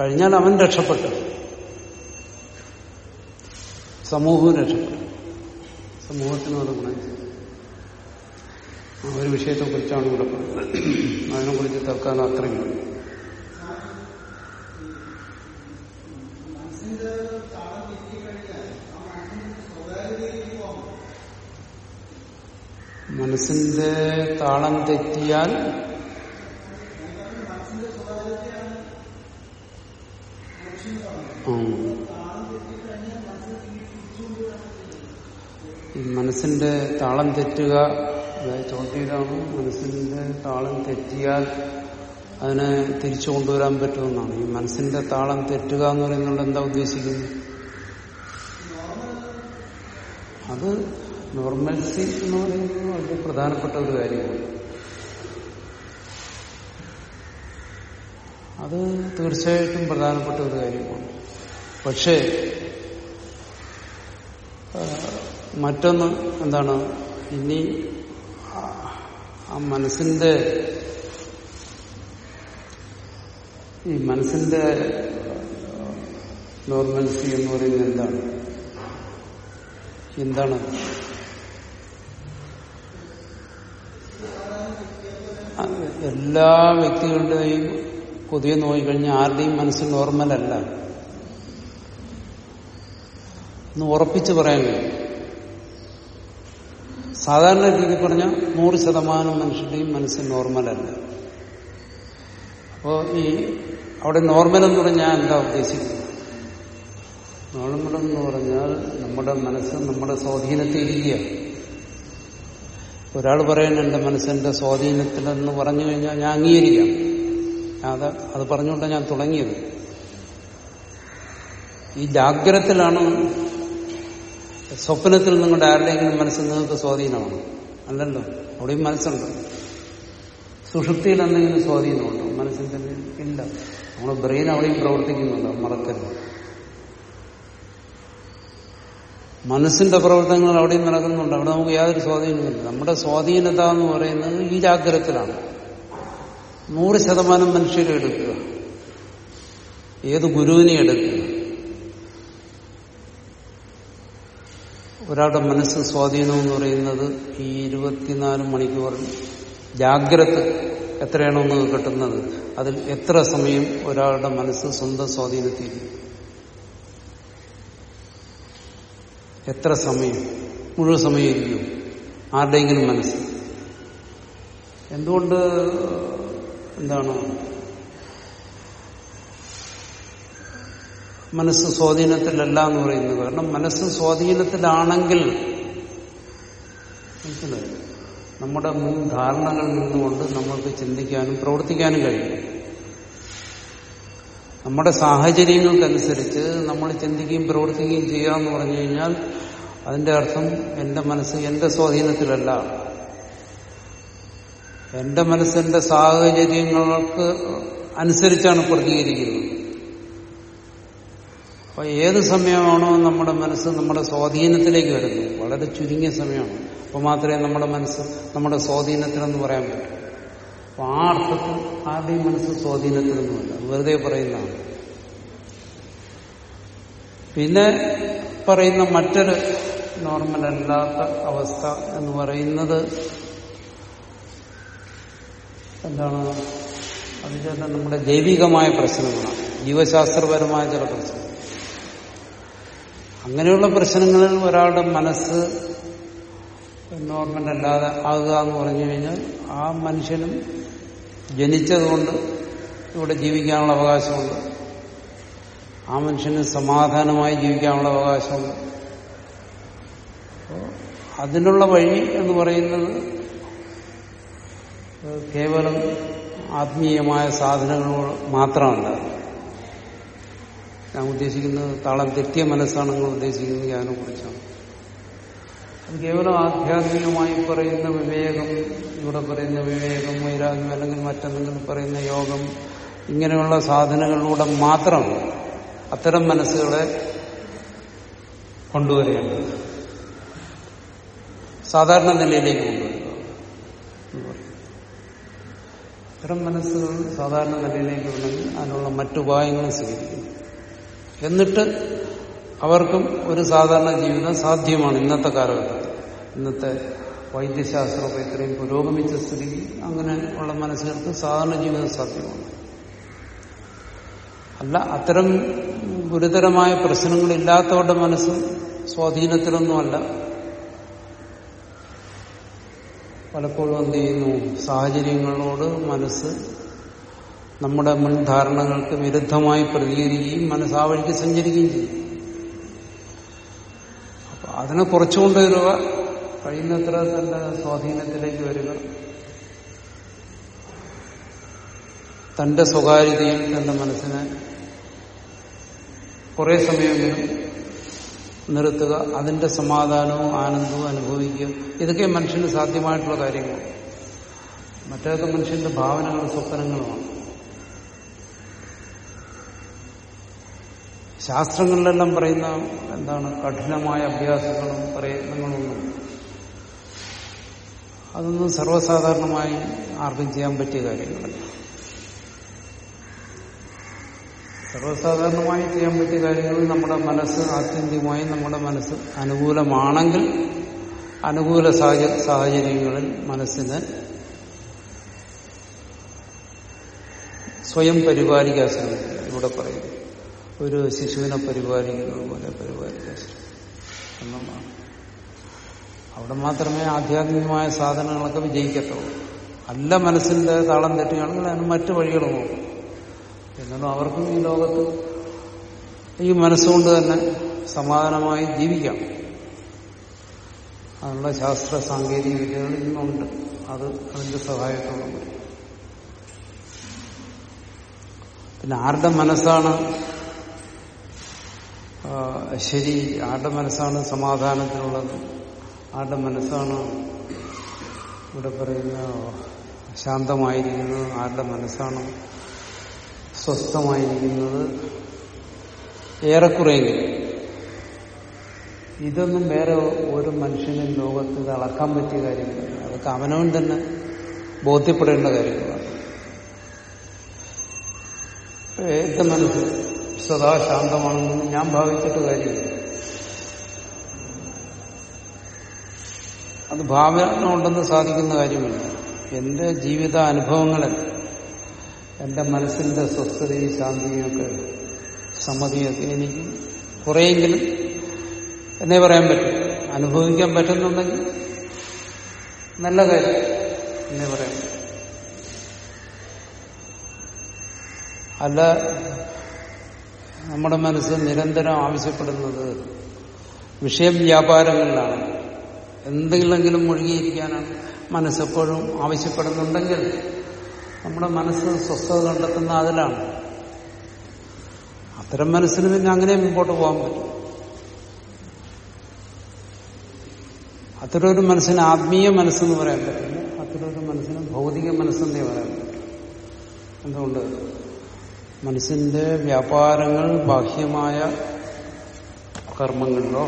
കഴിഞ്ഞാൽ അവൻ രക്ഷപ്പെട്ടു. സമൂഹവും രക്ഷപ്പെടും സമൂഹത്തിനും അത് ഗുണം ചെയ്യും. ആ ഒരു വിഷയത്തെ കുറിച്ചാണ് ഇവിടെ പറയുന്നത് അതിനെക്കുറിച്ച് തർക്കാൻ അത്രയും. മനസ്സിന്റെ താളം തെറ്റിയാൽ ഉം. ഈ മനസ്സിന്റെ താളം തെറ്റുക അതായത് ഇതാണ് മനസ്സിന്റെ താളം തെറ്റിയാൽ അതിനെ തിരിച്ചു കൊണ്ടുവരാൻ പറ്റുമെന്നാണ്. ഈ മനസ്സിന്റെ താളം തെറ്റുക എന്ന് പറയുന്നത് എന്താ ഉദ്ദേശിക്കുന്നത്? അത് നോർമൽസി എന്ന് പറയുന്നത് വളരെ പ്രധാനപ്പെട്ട ഒരു കാര്യമാണ്. അത് തീർച്ചയായിട്ടും പ്രധാനപ്പെട്ട ഒരു കാര്യമാണ്. പക്ഷേ മറ്റൊന്ന് എന്താണ്? ഇനി ആ- മനസ്സിന്റെ ഈ മനസ്സിന്റെ നോർമൽസി എന്ന് പറയുന്നത് എന്താണ്? എന്താണ്? എല്ലാ വ്യക്തികളുടെയും കൊതിയെ നോക്കിക്കഴിഞ്ഞാൽ ആരുടെയും മനസ്സ് നോർമലല്ല എന്ന് ഉറപ്പിച്ച് പറയാൻ കഴിയും. സാധാരണ രീതി പറഞ്ഞാൽ നൂറ് ശതമാനം മനുഷ്യരുടെയും മനസ്സ് നോർമലല്ല. അപ്പോ ഈ അവിടെ നോർമൽ എന്ന് പറഞ്ഞാൽ എന്താ ഉദ്ദേശിക്കുന്നത്? നോർമൽ എന്ന് പറഞ്ഞാൽ നമ്മുടെ മനസ്സ് നമ്മുടെ സ്വാധീനത്തിൽ ഇരിക്കുക ഒരാൾ പറയുന്നത് മനസ്സിന്റെ സ്വാധീനത്തിലെന്ന് പറഞ്ഞു കഴിഞ്ഞാൽ ഞാൻ അംഗീകരിക്കാം. അത് അത് പറഞ്ഞുകൊണ്ടാണ് ഞാൻ തുടങ്ങിയത്. ഈ ജാഗ്രതത്തിലാണ് സ്വപ്നത്തിൽ നിങ്ങളുടെ ആരുടെയെങ്കിലും മനസ്സിൽ നിങ്ങൾക്ക് സ്വാധീനമാണ്. അല്ലല്ലോ? അവിടെയും മനസ്സുണ്ട്. സുഷുപ്തിയിൽ എന്തെങ്കിലും സ്വാധീനമുണ്ടോ മനസ്സിൽ തന്നെ ഇല്ല. നമ്മുടെ ബ്രെയിൻ അവിടെയും പ്രവർത്തിക്കുന്നുണ്ട്. മറക്കരുത്. മനസ്സിന്റെ പ്രവർത്തനങ്ങൾ അവിടെയും നടക്കുന്നുണ്ട്. അവിടെ നമുക്ക് യാതൊരു സ്വാധീനമില്ല നമ്മുടെ സ്വാധീനത എന്ന് പറയുന്നത് ഈ ജാഗ്രതത്തിലാണ്. നൂറ് ശതമാനം മനുഷ്യരെ എടുക്കുക. ഏത് ഗുരുവിനെ എടുക്കുക. ഒരാളുടെ മനസ്സ് സ്വാധീനം എന്ന് പറയുന്നത് ഈ ഇരുപത്തിനാല് മണിക്കൂർ. ജാഗ്രത എത്രയാണോ നമുക്ക് കിട്ടുന്നത്? അതിൽ എത്ര സമയം ഒരാളുടെ മനസ്സ് സ്വന്തം സ്വാധീനത്തിൽ? എത്ര സമയം? മുഴുവൻ സമയം ഇരിക്കും ആരുടെയെങ്കിലും മനസ്സ്. എന്തുകൊണ്ട് എന്താണ് മനസ്സ് സ്വാധീനത്തിലല്ല എന്ന് പറയുന്നത്. കാരണം മനസ്സ് സ്വാധീനത്തിലാണെങ്കിൽ നമ്മുടെ മുൻ ധാരണകളിൽ നിന്നുകൊണ്ട് നമ്മൾക്ക് ചിന്തിക്കാനും പ്രവർത്തിക്കാനും കഴിയും. നമ്മുടെ സാഹചര്യങ്ങൾക്കനുസരിച്ച് നമ്മൾ ചിന്തിക്കുകയും പ്രവർത്തിക്കുകയും ചെയ്യുക എന്ന് പറഞ്ഞു കഴിഞ്ഞാൽ അതിന്റെ അർത്ഥം എന്റെ മനസ്സ് എന്റെ സ്വാധീനത്തിലല്ല. എന്റെ മനസ്സിന്റെ സാഹചര്യങ്ങൾക്ക് അനുസരിച്ചാണ് പ്രതികരിക്കുന്നത്. അപ്പൊ ഏത് സമയമാണോ നമ്മുടെ മനസ്സ് നമ്മുടെ സ്വാധീനത്തിലേക്ക് വരുന്നത്? വളരെ ചുരുങ്ങിയ സമയമാണ്. അപ്പൊ മാത്രമേ നമ്മുടെ മനസ്സ് നമ്മുടെ സ്വാധീനത്തിലെന്ന് പറയാൻ പറ്റൂ. അപ്പൊ ആ അർത്ഥത്തിൽ ആരുടെയും മനസ്സ് സ്വാധീനത്തിലൊന്നുമല്ല. വെറുതെ പറയുന്നതാണ്. പിന്നെ പറയുന്ന മറ്റൊരു നോർമൽ അല്ലാത്ത അവസ്ഥ എന്ന് പറയുന്നത് എന്താണ്? അത് നമ്മുടെ ജൈവികമായ പ്രശ്നങ്ങളാണ്. ജീവശാസ്ത്രപരമായ ചില പ്രശ്നങ്ങൾ. അങ്ങനെയുള്ള പ്രശ്നങ്ങളിൽ ഒരാളുടെ മനസ്സ് നോർമൽ അല്ലാതെ ആകുക എന്ന് പറഞ്ഞു കഴിഞ്ഞാൽ ആ മനുഷ്യനും ജനിച്ചതുകൊണ്ട് ഇവിടെ ജീവിക്കാനുള്ള അവകാശമുണ്ട്. ആ മനുഷ്യന് സമാധാനമായി ജീവിക്കാനുള്ള അവകാശമുണ്ട്. അതിനുള്ള വഴി എന്ന് പറയുന്നത് കേവലം ആത്മീയമായ സാധനങ്ങൾ മാത്രമല്ല. ഞാൻ ഉദ്ദേശിക്കുന്നത് താളം തെറ്റിയ മനസ്സാണ് നിങ്ങൾ ഉദ്ദേശിക്കുന്നത് ഞാനെ കുറിച്ചാണ് അത് കേവലം ആധ്യാത്മികമായി പറയുന്ന വിവേകം ഇവിടെ പറയുന്ന വിവേകം വൈരാഗ്യം അല്ലെങ്കിൽ മറ്റെന്തെങ്കിലും പറയുന്ന യോഗം ഇങ്ങനെയുള്ള സാധനങ്ങളിലൂടെ മാത്രം അത്തരം മനസ്സുകളെ കൊണ്ടുവരേണ്ടത്. സാധാരണ നിലയിലേക്ക് കൊണ്ടുവരിക. അത്തരം മനസ്സുകൾ സാധാരണ നിലയിലേക്ക് ഉണ്ടെങ്കിൽ അതിനുള്ള മറ്റുപായങ്ങളും സ്വീകരിക്കും എന്നിട്ട് അവർക്കും ഒരു സാധാരണ ജീവിതം സാധ്യമാണ് ഇന്നത്തെ കാലഘട്ടത്തിൽ. ഇന്നത്തെ വൈദ്യശാസ്ത്രമൊക്കെ ഇത്രയും പുരോഗമിച്ച സ്ഥിതിക്ക് അങ്ങനെ ഉള്ള മനസ്സുകൾക്ക് സാധാരണ ജീവിതം സാധ്യമാണ്. അല്ല അത്തരം ഗുരുതരമായ പ്രശ്നങ്ങളില്ലാത്തവരുടെ മനസ്സ് സ്വാധീനത്തിലൊന്നുമല്ല. പലപ്പോഴും എന്ത് ചെയ്യുന്നു? സാഹചര്യങ്ങളോട് മനസ്സ് നമ്മുടെ മുൻ ധാരണകൾക്ക് വിരുദ്ധമായി പ്രതികരിക്കുകയും മനസ്സാവഴിക്ക് സഞ്ചരിക്കുകയും ചെയ്യും. അപ്പൊ അതിനെ കുറച്ചുകൊണ്ട് വരിക. കഴിയുന്നത്ര തന്റെ സ്വാധീനത്തിലേക്ക് വരിക. തന്റെ സ്വകാര്യതയിൽ തന്റെ മനസ്സിനെ കുറെ സമയമെങ്കിലും നിർത്തുക. അതിന്റെ സമാധാനവും ആനന്ദവും അനുഭവിക്കുക. ഇതൊക്കെ മനുഷ്യന് സാധ്യമായിട്ടുള്ള കാര്യങ്ങൾ മറ്റേതൊക്കെ മനുഷ്യന്റെ ഭാവനകളും സ്വപ്നങ്ങളുമാണ്. ശാസ്ത്രങ്ങളിലെല്ലാം പറയുന്ന എന്താണ് കഠിനമായ അഭ്യാസങ്ങളും പ്രയത്നങ്ങളൊന്നും അതൊന്നും സർവസാധാരണമായി ആർക്കും ചെയ്യാൻ പറ്റിയ കാര്യങ്ങളല്ല. സർവസാധാരണമായി ചെയ്യാൻ പറ്റിയ കാര്യങ്ങൾ നമ്മുടെ മനസ്സ് ആത്യന്തികമായി നമ്മുടെ മനസ്സ് അനുകൂലമാണെങ്കിൽ അനുകൂല സാഹചര്യങ്ങളിൽ മനസ്സിന് സ്വയം പരിപാലിക്കാൻ ശ്രമിക്കുക. ഇവിടെ പറയുന്നു. ഒരു ശിശുവിനെ പരിപാലിക്കുന്നത് പോലെ പരിപാലിക്കാൻ അവിടെ മാത്രമേ ആധ്യാത്മികമായ സാധനങ്ങളൊക്കെ വിജയിക്കത്തുള്ളൂ. അല്ല മനസ്സിന്റെ താളം തെറ്റുകയാണെങ്കിൽ അതിന് മറ്റു വഴികൾ നോക്കും. എന്നാലും അവർക്കും ഈ ലോകത്ത് ഈ മനസ്സുകൊണ്ട് തന്നെ സമാധാനമായി ജീവിക്കാം. അതിനുള്ള ശാസ്ത്ര സാങ്കേതിക വിദ്യകൾ ഇന്നുണ്ട്. അത് അതിന്റെ സഹായത്തോടെ പിന്നെ ആരുടെ മനസ്സാണ് ശരി ആരുടെ മനസ്സാണ് സമാധാനത്തിനുള്ളത്? ആരുടെ മനസ്സാണ് ഇവിടെ പറയുന്ന ശാന്തമായിരിക്കുന്നത് ആരുടെ മനസ്സാണ് സ്വസ്ഥമായിരിക്കുന്നത്? ഏറെക്കുറെയെങ്കിലും. ഇതൊന്നും വേറെ ഒരു മനുഷ്യനും ലോകത്ത് ഇത് അളക്കാൻ പറ്റിയ കാര്യമില്ല. അതൊക്കെ അവനവൻ തന്നെ ബോധ്യപ്പെടേണ്ട കാര്യങ്ങളാണ്. എന്റെ മനസ്സ് സദാ ശാന്തമാണെന്ന് ഞാൻ ഭാവിച്ചിട്ട് കാര്യമില്ല. അത് ഭാവന ഉണ്ടെന്ന് സാധിക്കുന്ന കാര്യമില്ല. എന്റെ ജീവിത അനുഭവങ്ങളിൽ എന്റെ മനസ്സിന്റെ സ്വസ്ഥതയും ശാന്തിയും ഒക്കെ സമ്മതിയൊക്കെ എനിക്ക് കുറേയെങ്കിലും എന്നേ പറയാൻ പറ്റും. അനുഭവിക്കാൻ പറ്റുന്നുണ്ടെങ്കിൽ നല്ല കാര്യം എന്നേ പറയാൻ അല്ല നമ്മുടെ മനസ്സ് നിരന്തരം ആവശ്യപ്പെടുന്നത് വിഷയം വ്യാപാരങ്ങളിലാണ്. എന്തെങ്കിലെങ്കിലും മുഴുകിയിരിക്കാനാണ് മനസ്സെപ്പോഴും ആവശ്യപ്പെടുന്നുണ്ടെങ്കിൽ നമ്മുടെ മനസ്സ് സ്വസ്ഥത കണ്ടെത്തുന്ന അതിലാണ്. അത്തരം മനസ്സിന് പിന്നെ അങ്ങനെ മുമ്പോട്ട് പോകാൻ പറ്റും. അത്തരമൊരു മനസ്സിന് ആത്മീയ മനസ്സെന്ന് പറയാൻ പറ്റില്ല. അത്തരമൊരു മനസ്സിന് ഭൗതിക മനസ്സെന്നേ പറയാൻ പറ്റും. എന്തുകൊണ്ട്? മനസ്സിന്റെ വ്യാപാരങ്ങൾ ബാഹ്യമായ കർമ്മങ്ങളിലോ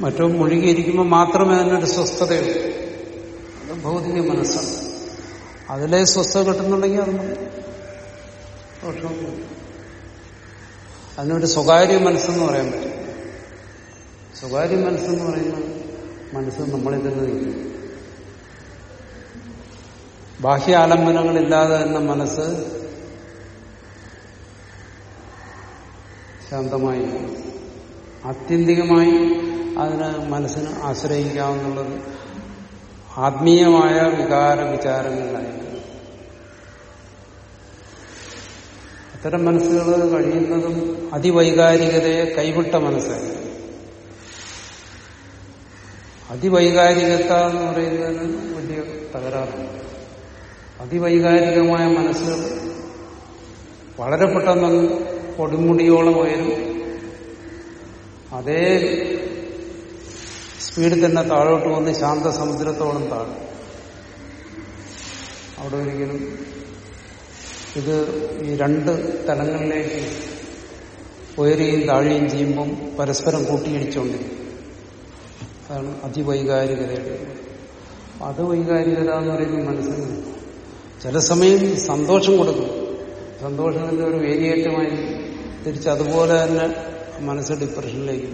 മറ്റോ മുഴുകിയിരിക്കുമ്പോൾ മാത്രമേ അതിനൊരു സ്വസ്ഥതയുള്ളൂ. അത് ഭൗതിക മനസ്സാണ്. അതിലെ സ്വസ്ഥത കിട്ടുന്നുണ്ടെങ്കിൽ അത് അതിനൊരു സ്വകാര്യ മനസ്സെന്ന് പറയാൻ പറ്റും സ്വകാര്യ മനസ്സെന്ന് പറയുന്നത് മനസ്സ് നമ്മളിൽ തന്നെ നിൽക്കും. ബാഹ്യ ആലംബനങ്ങളില്ലാതെ തന്നെ മനസ്സ് ശാന്തമായി ആത്യന്തികമായി അതിന് മനസ്സിന് ആശ്രയിക്കാവുന്നുള്ളത് ആത്മീയമായ വികാര വിചാരങ്ങളിലായിരിക്കും അത്തരം മനസ്സുകൾ കഴിയുന്നതും അതിവൈകാരികതയെ കൈവിട്ട മനസ്സായിരിക്കും അതിവൈകാരികത എന്ന് പറയുന്നതിന് വലിയ തകരാറാണ്. അതിവൈകാരികമായ മനസ്സുകൾ വളരെ പെട്ടെന്ന് കൊടുമുടിയോളം ഉയരും. അതേ സ്പീഡിൽ തന്നെ താഴോട്ട് വന്ന് ശാന്ത സമുദ്രത്തോളം താഴും. അവിടെ ഒരിക്കലും ഇത് ഈ രണ്ട് തലങ്ങളിലേക്ക് ഉയരുകയും താഴുകയും ചെയ്യുമ്പം പരസ്പരം കൂട്ടിയിടിച്ചുകൊണ്ടിരിക്കും. അതാണ് അതിവൈകാരികതയുടെ. അത് വൈകാരികത എന്ന് പറയുന്നത് മനസ്സിന് ചില സമയം സന്തോഷം കൊടുക്കും. സന്തോഷത്തിന്റെ ഒരു വേരിയേറ്റമായി തിരിച്ച് അതുപോലെ തന്നെ മനസ്സ് ഡിപ്രഷനിലേക്ക്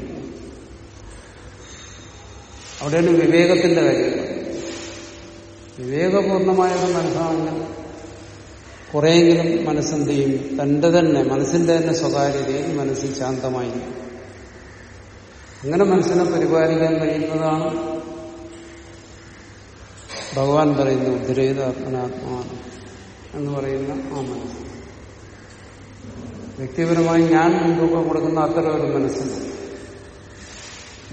അവിടെയാണ് വിവേകത്തിന്റെ കാര്യം. വിവേകപൂർണമായ ഒരു മനസ്സാണെങ്കിൽ കുറെയെങ്കിലും മനസ്സെന്ത് ചെയ്യും തന്റെ തന്നെ മനസ്സിന്റെ തന്നെ സ്വകാര്യതയിൽ മനസ്സിൽ ശാന്തമായി അങ്ങനെ മനസ്സിനെ പരിപാലിക്കാൻ കഴിയുന്നതാണ് ഭഗവാൻ പറയുന്ന ഉദ്രേത ആത്മനാത്മാവാണ് എന്ന് പറയുന്ന ആ മനസ്സ്. വ്യക്തിപരമായി ഞാൻ മുൻതൂക്കം കൊടുക്കുന്ന അത്ര ഒരു മനസ്സിന്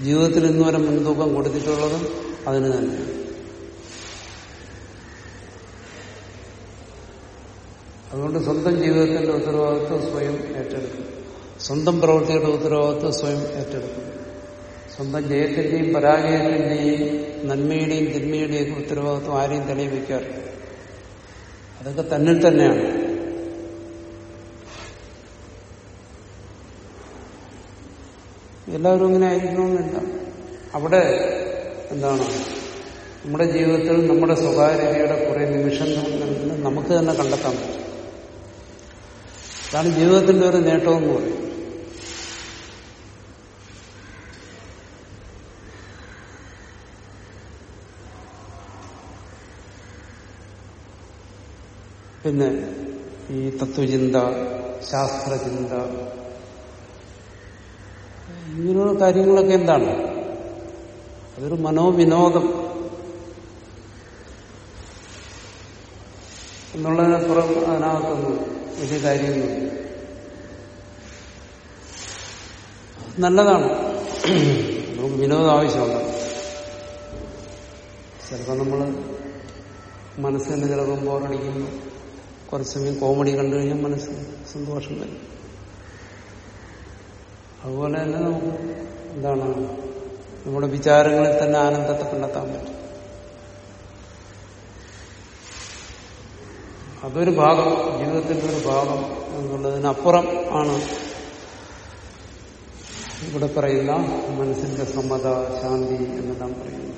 ജീവിതത്തിൽ ഇന്നുവരെ മുൻതൂക്കം കൊടുത്തിട്ടുള്ളതും അതിന് തന്നെ അതുകൊണ്ട് സ്വന്തം ജീവിതത്തിന്റെ ഉത്തരവാദിത്വം സ്വയം ഏറ്റെടുക്കും. സ്വന്തം പ്രവൃത്തിയുടെ ഉത്തരവാദിത്വം സ്വയം ഏറ്റെടുക്കും. സ്വന്തം ജയത്തിന്റെയും പരാജയത്തിന്റെയും നന്മയുടെയും തിന്മയുടെയും ഉത്തരവാദിത്വം ആരെയും തെളിയിപ്പിക്കാറില്ല. അതൊക്കെ തന്നിൽ തന്നെയാണ്. എല്ലാവരും ഇങ്ങനെ ആയിരിക്കണമെന്നില്ല. അവിടെ എന്താണ്? നമ്മുടെ ജീവിതത്തിൽ നമ്മുടെ സ്വകാര്യതയുടെ കുറെ നിമിഷങ്ങൾ നമുക്ക് തന്നെ കണ്ടെത്താൻ പറ്റും. അതാണ് ജീവിതത്തിന്റെ ഒരു നേട്ടമെന്ന് പറയും പിന്നെ ഈ തത്വചിന്ത ശാസ്ത്രചിന്ത ഇങ്ങനെയുള്ള കാര്യങ്ങളൊക്കെ എന്താണ്? അതൊരു മനോവിനോദം. എന്നുള്ളതിനപ്പുറം അതിനകത്തൊന്നും വലിയ കാര്യമൊന്നും നല്ലതാണ്. നമുക്ക് വിനോദം ആവശ്യമുണ്ട്. ചിലപ്പോൾ നമ്മൾ മനസ്സിന് ചിലപ്പം ബോറടിക്കുന്നു കുറച്ച് സമയം കോമഡി കണ്ടു കഴിഞ്ഞാൽ മനസ്സിന് സന്തോഷം വരും. അതുപോലെ തന്നെ നമുക്ക് എന്താണ് നമ്മുടെ വിചാരങ്ങളിൽ തന്നെ ആനന്ദത്തെ കണ്ടെത്താൻ പറ്റും. അതൊരു ഭാഗം ജീവിതത്തിന്റെ ഒരു ഭാഗം എന്നുള്ളതിനപ്പുറം ആണ് ഇവിടെ പറയുന്ന മനസ്സിന്റെ സമ്മത ശാന്തി എന്നെല്ലാം പറയുന്നത്.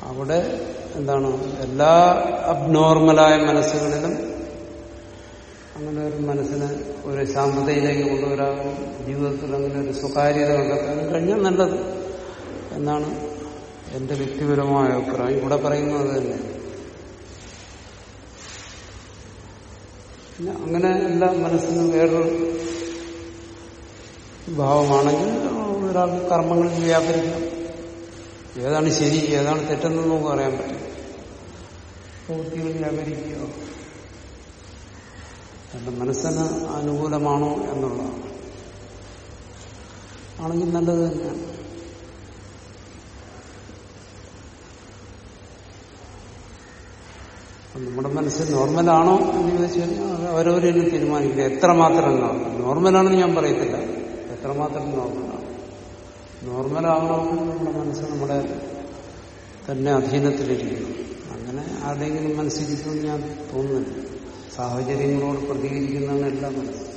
അവിടെ എന്താണ്? എല്ലാ അബ്നോർമലായ മനസ്സുകളിലും അങ്ങനെ ഒരു മനസ്സിന് ഒരു ശാന്തതയിലേക്ക് കൊണ്ടുവരാനും ജീവിതത്തിൽ അങ്ങനെ ഒരു സ്വകാര്യത കണ്ടെത്താനും കഴിഞ്ഞാൽ നല്ലത്. എന്നാണ് എന്റെ വ്യക്തിപരമായ അഭിപ്രായം. ഇവിടെ പറയുന്നത് തന്നെ. പിന്നെ അങ്ങനെ എല്ലാ മനസ്സിനും വേറൊരു ഭാവമാണെങ്കിൽ ഒരാൾക്ക് കർമ്മങ്ങളിൽ വ്യാപരിക്കാം. ഏതാണ് ശരി ഏതാണ് തെറ്റെന്ന് നമുക്ക് അറിയാൻ പറ്റും പ്രവൃത്തികളിൽ വ്യാപരിക്കുക എന്റെ മനസ്സിന് അനുകൂലമാണോ എന്നുള്ളതാണ്. ആണെങ്കിൽ നല്ലത് തന്നെയാണ്. നമ്മുടെ മനസ്സ് നോർമലാണോ എന്ന് ചോദിച്ചു കഴിഞ്ഞാൽ അവരവരെ തീരുമാനിക്കുക എത്രമാത്രം നോർമൽ? നോർമലാണെന്ന് ഞാൻ പറയത്തില്ല. എത്രമാത്രം നോർമലാണ് നോർമലാകണമെന്ന് നമ്മുടെ മനസ്സ് നമ്മുടെ തന്നെ അധീനത്തിലിരിക്കുന്നു. അങ്ങനെ ആരുടെയെങ്കിലും മനസ്സിരിക്കുമെന്ന് ഞാൻ തോന്നുന്നില്ല. സാഹചര്യങ്ങളോട് പ്രതികരിക്കുന്നതാണ് എല്ലാ മനസ്സും.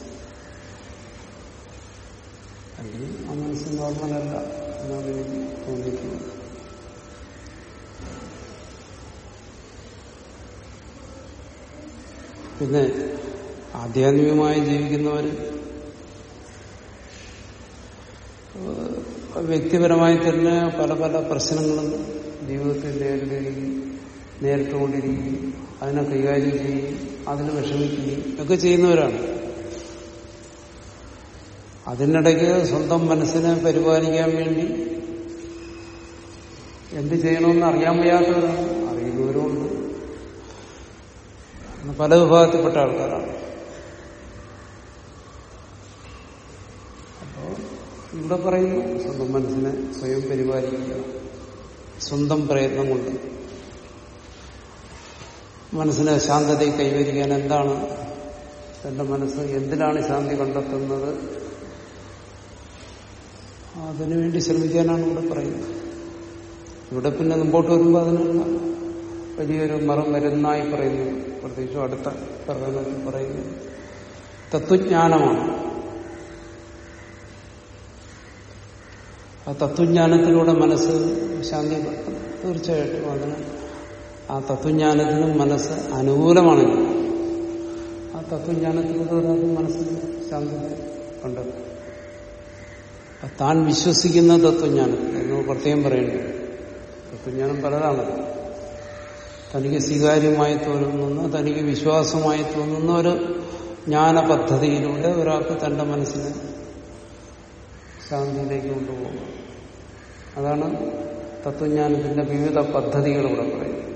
അല്ലെങ്കിൽ ആ മനസ്സ് നോർമലല്ല എന്നാണ് എനിക്ക് തോന്നിയിട്ടുള്ളത്. പിന്നെ ആധ്യാത്മികമായി ജീവിക്കുന്നവര് വ്യക്തിപരമായി തന്നെ പല പല പ്രശ്നങ്ങളും ജീവിതത്തിൽ നേരിടുകയും നേരിട്ടുകൊണ്ടിരിക്കുകയും അതിനെ കൈകാര്യം ചെയ്യുകയും അതിന് വിഷമിക്കുകയും ഒക്കെ ചെയ്യുന്നവരാണ്. അതിനിടയ്ക്ക് സ്വന്തം മനസ്സിനെ പരിപാലിക്കാൻ വേണ്ടി എന്ത് ചെയ്യണമെന്ന് അറിയാൻ വയ്യാത്തവരാണ്. അറിയുന്നവരുമുണ്ട്. പല വിഭാഗത്തിൽപ്പെട്ട ആൾക്കാരാണ്. ഇവിടെ പറയുന്നു. സ്വന്തം മനസ്സിനെ സ്വയം പരിപാലിക്കുക. സ്വന്തം പ്രയത്നം കൊണ്ട്. മനസ്സിനെ ശാന്തത കൈവരിക്കാൻ എന്താണ്? തന്റെ മനസ്സ് എന്തിനാണ് ശാന്തി കണ്ടെത്തുന്നത്? അതിനുവേണ്ടി ശ്രമിക്കാനാണ് ഇവിടെ പറയുന്നത്. ഇവിടെ പിന്നെ മുമ്പോട്ട് വരുമ്പോൾ അതിനുള്ള വലിയൊരു മറം വരുന്നായി പറയുന്നു. പ്രത്യേകിച്ചും അടുത്ത പ്രകടനത്തിൽ പറയുന്നു. തത്വജ്ഞാനമാണ്. ആ തത്വജ്ഞാനത്തിലൂടെ മനസ്സ് ശാന്തി തീർച്ചയായിട്ടും അതിന് ആ തത്വജ്ഞാനത്തിനും മനസ്സ് അനുകൂലമാണെങ്കിൽ ആ തത്വജ്ഞാനത്തിലൂടെ മനസ്സ് മനസ്സിന് ശാന്തി കണ്ടെത്തും താൻ വിശ്വസിക്കുന്ന തത്വജ്ഞാനം എന്ന് പ്രത്യേകം പറയുന്നു തത്വജ്ഞാനം പലതാണ്. തനിക്ക് സ്വീകാര്യമായി തോന്നുന്ന തനിക്ക് വിശ്വാസമായി തോന്നുന്ന ഒരു ജ്ഞാന പദ്ധതിയിലൂടെ ഒരാൾക്ക് തന്റെ മനസ്സിനെ ശാന്തിയിലേക്ക് കൊണ്ടുപോകുക അതാണ് തത്വജ്ഞാനത്തിന്റെ വിവിധ പദ്ധതികൾ ഇവിടെ പറയുന്നത്.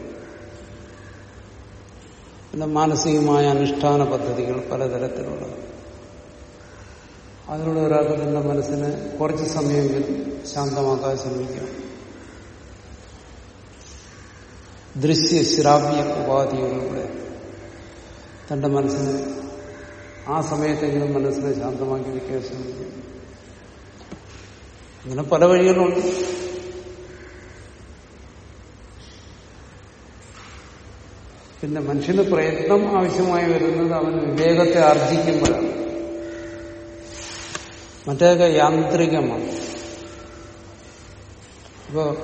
പിന്നെ മാനസികമായ അനുഷ്ഠാന പദ്ധതികൾ പലതരത്തിലുള്ള അതിലൂടെ ഒരാൾക്ക് തന്റെ മനസ്സിനെ കുറച്ച് സമയമെങ്കിലും ശാന്തമാക്കാൻ ശ്രമിക്കാം. ദൃശ്യ ശ്രാവ്യ ഉപാധികളിലൂടെ തന്റെ മനസ്സിനെ ആ സമയത്തെങ്കിലും മനസ്സിനെ ശാന്തമാക്കി വയ്ക്കാൻ ശ്രമിക്കും. അങ്ങനെ പല വഴികളുണ്ട്. പിന്നെ മനുഷ്യന് പ്രയത്നം ആവശ്യമായി വരുന്നത് അവൻ വിവേകത്തെ ആർജിക്കുമ്പോഴാണ്. മറ്റേതൊക്കെ യാന്ത്രികമാണ്. ഇപ്പോ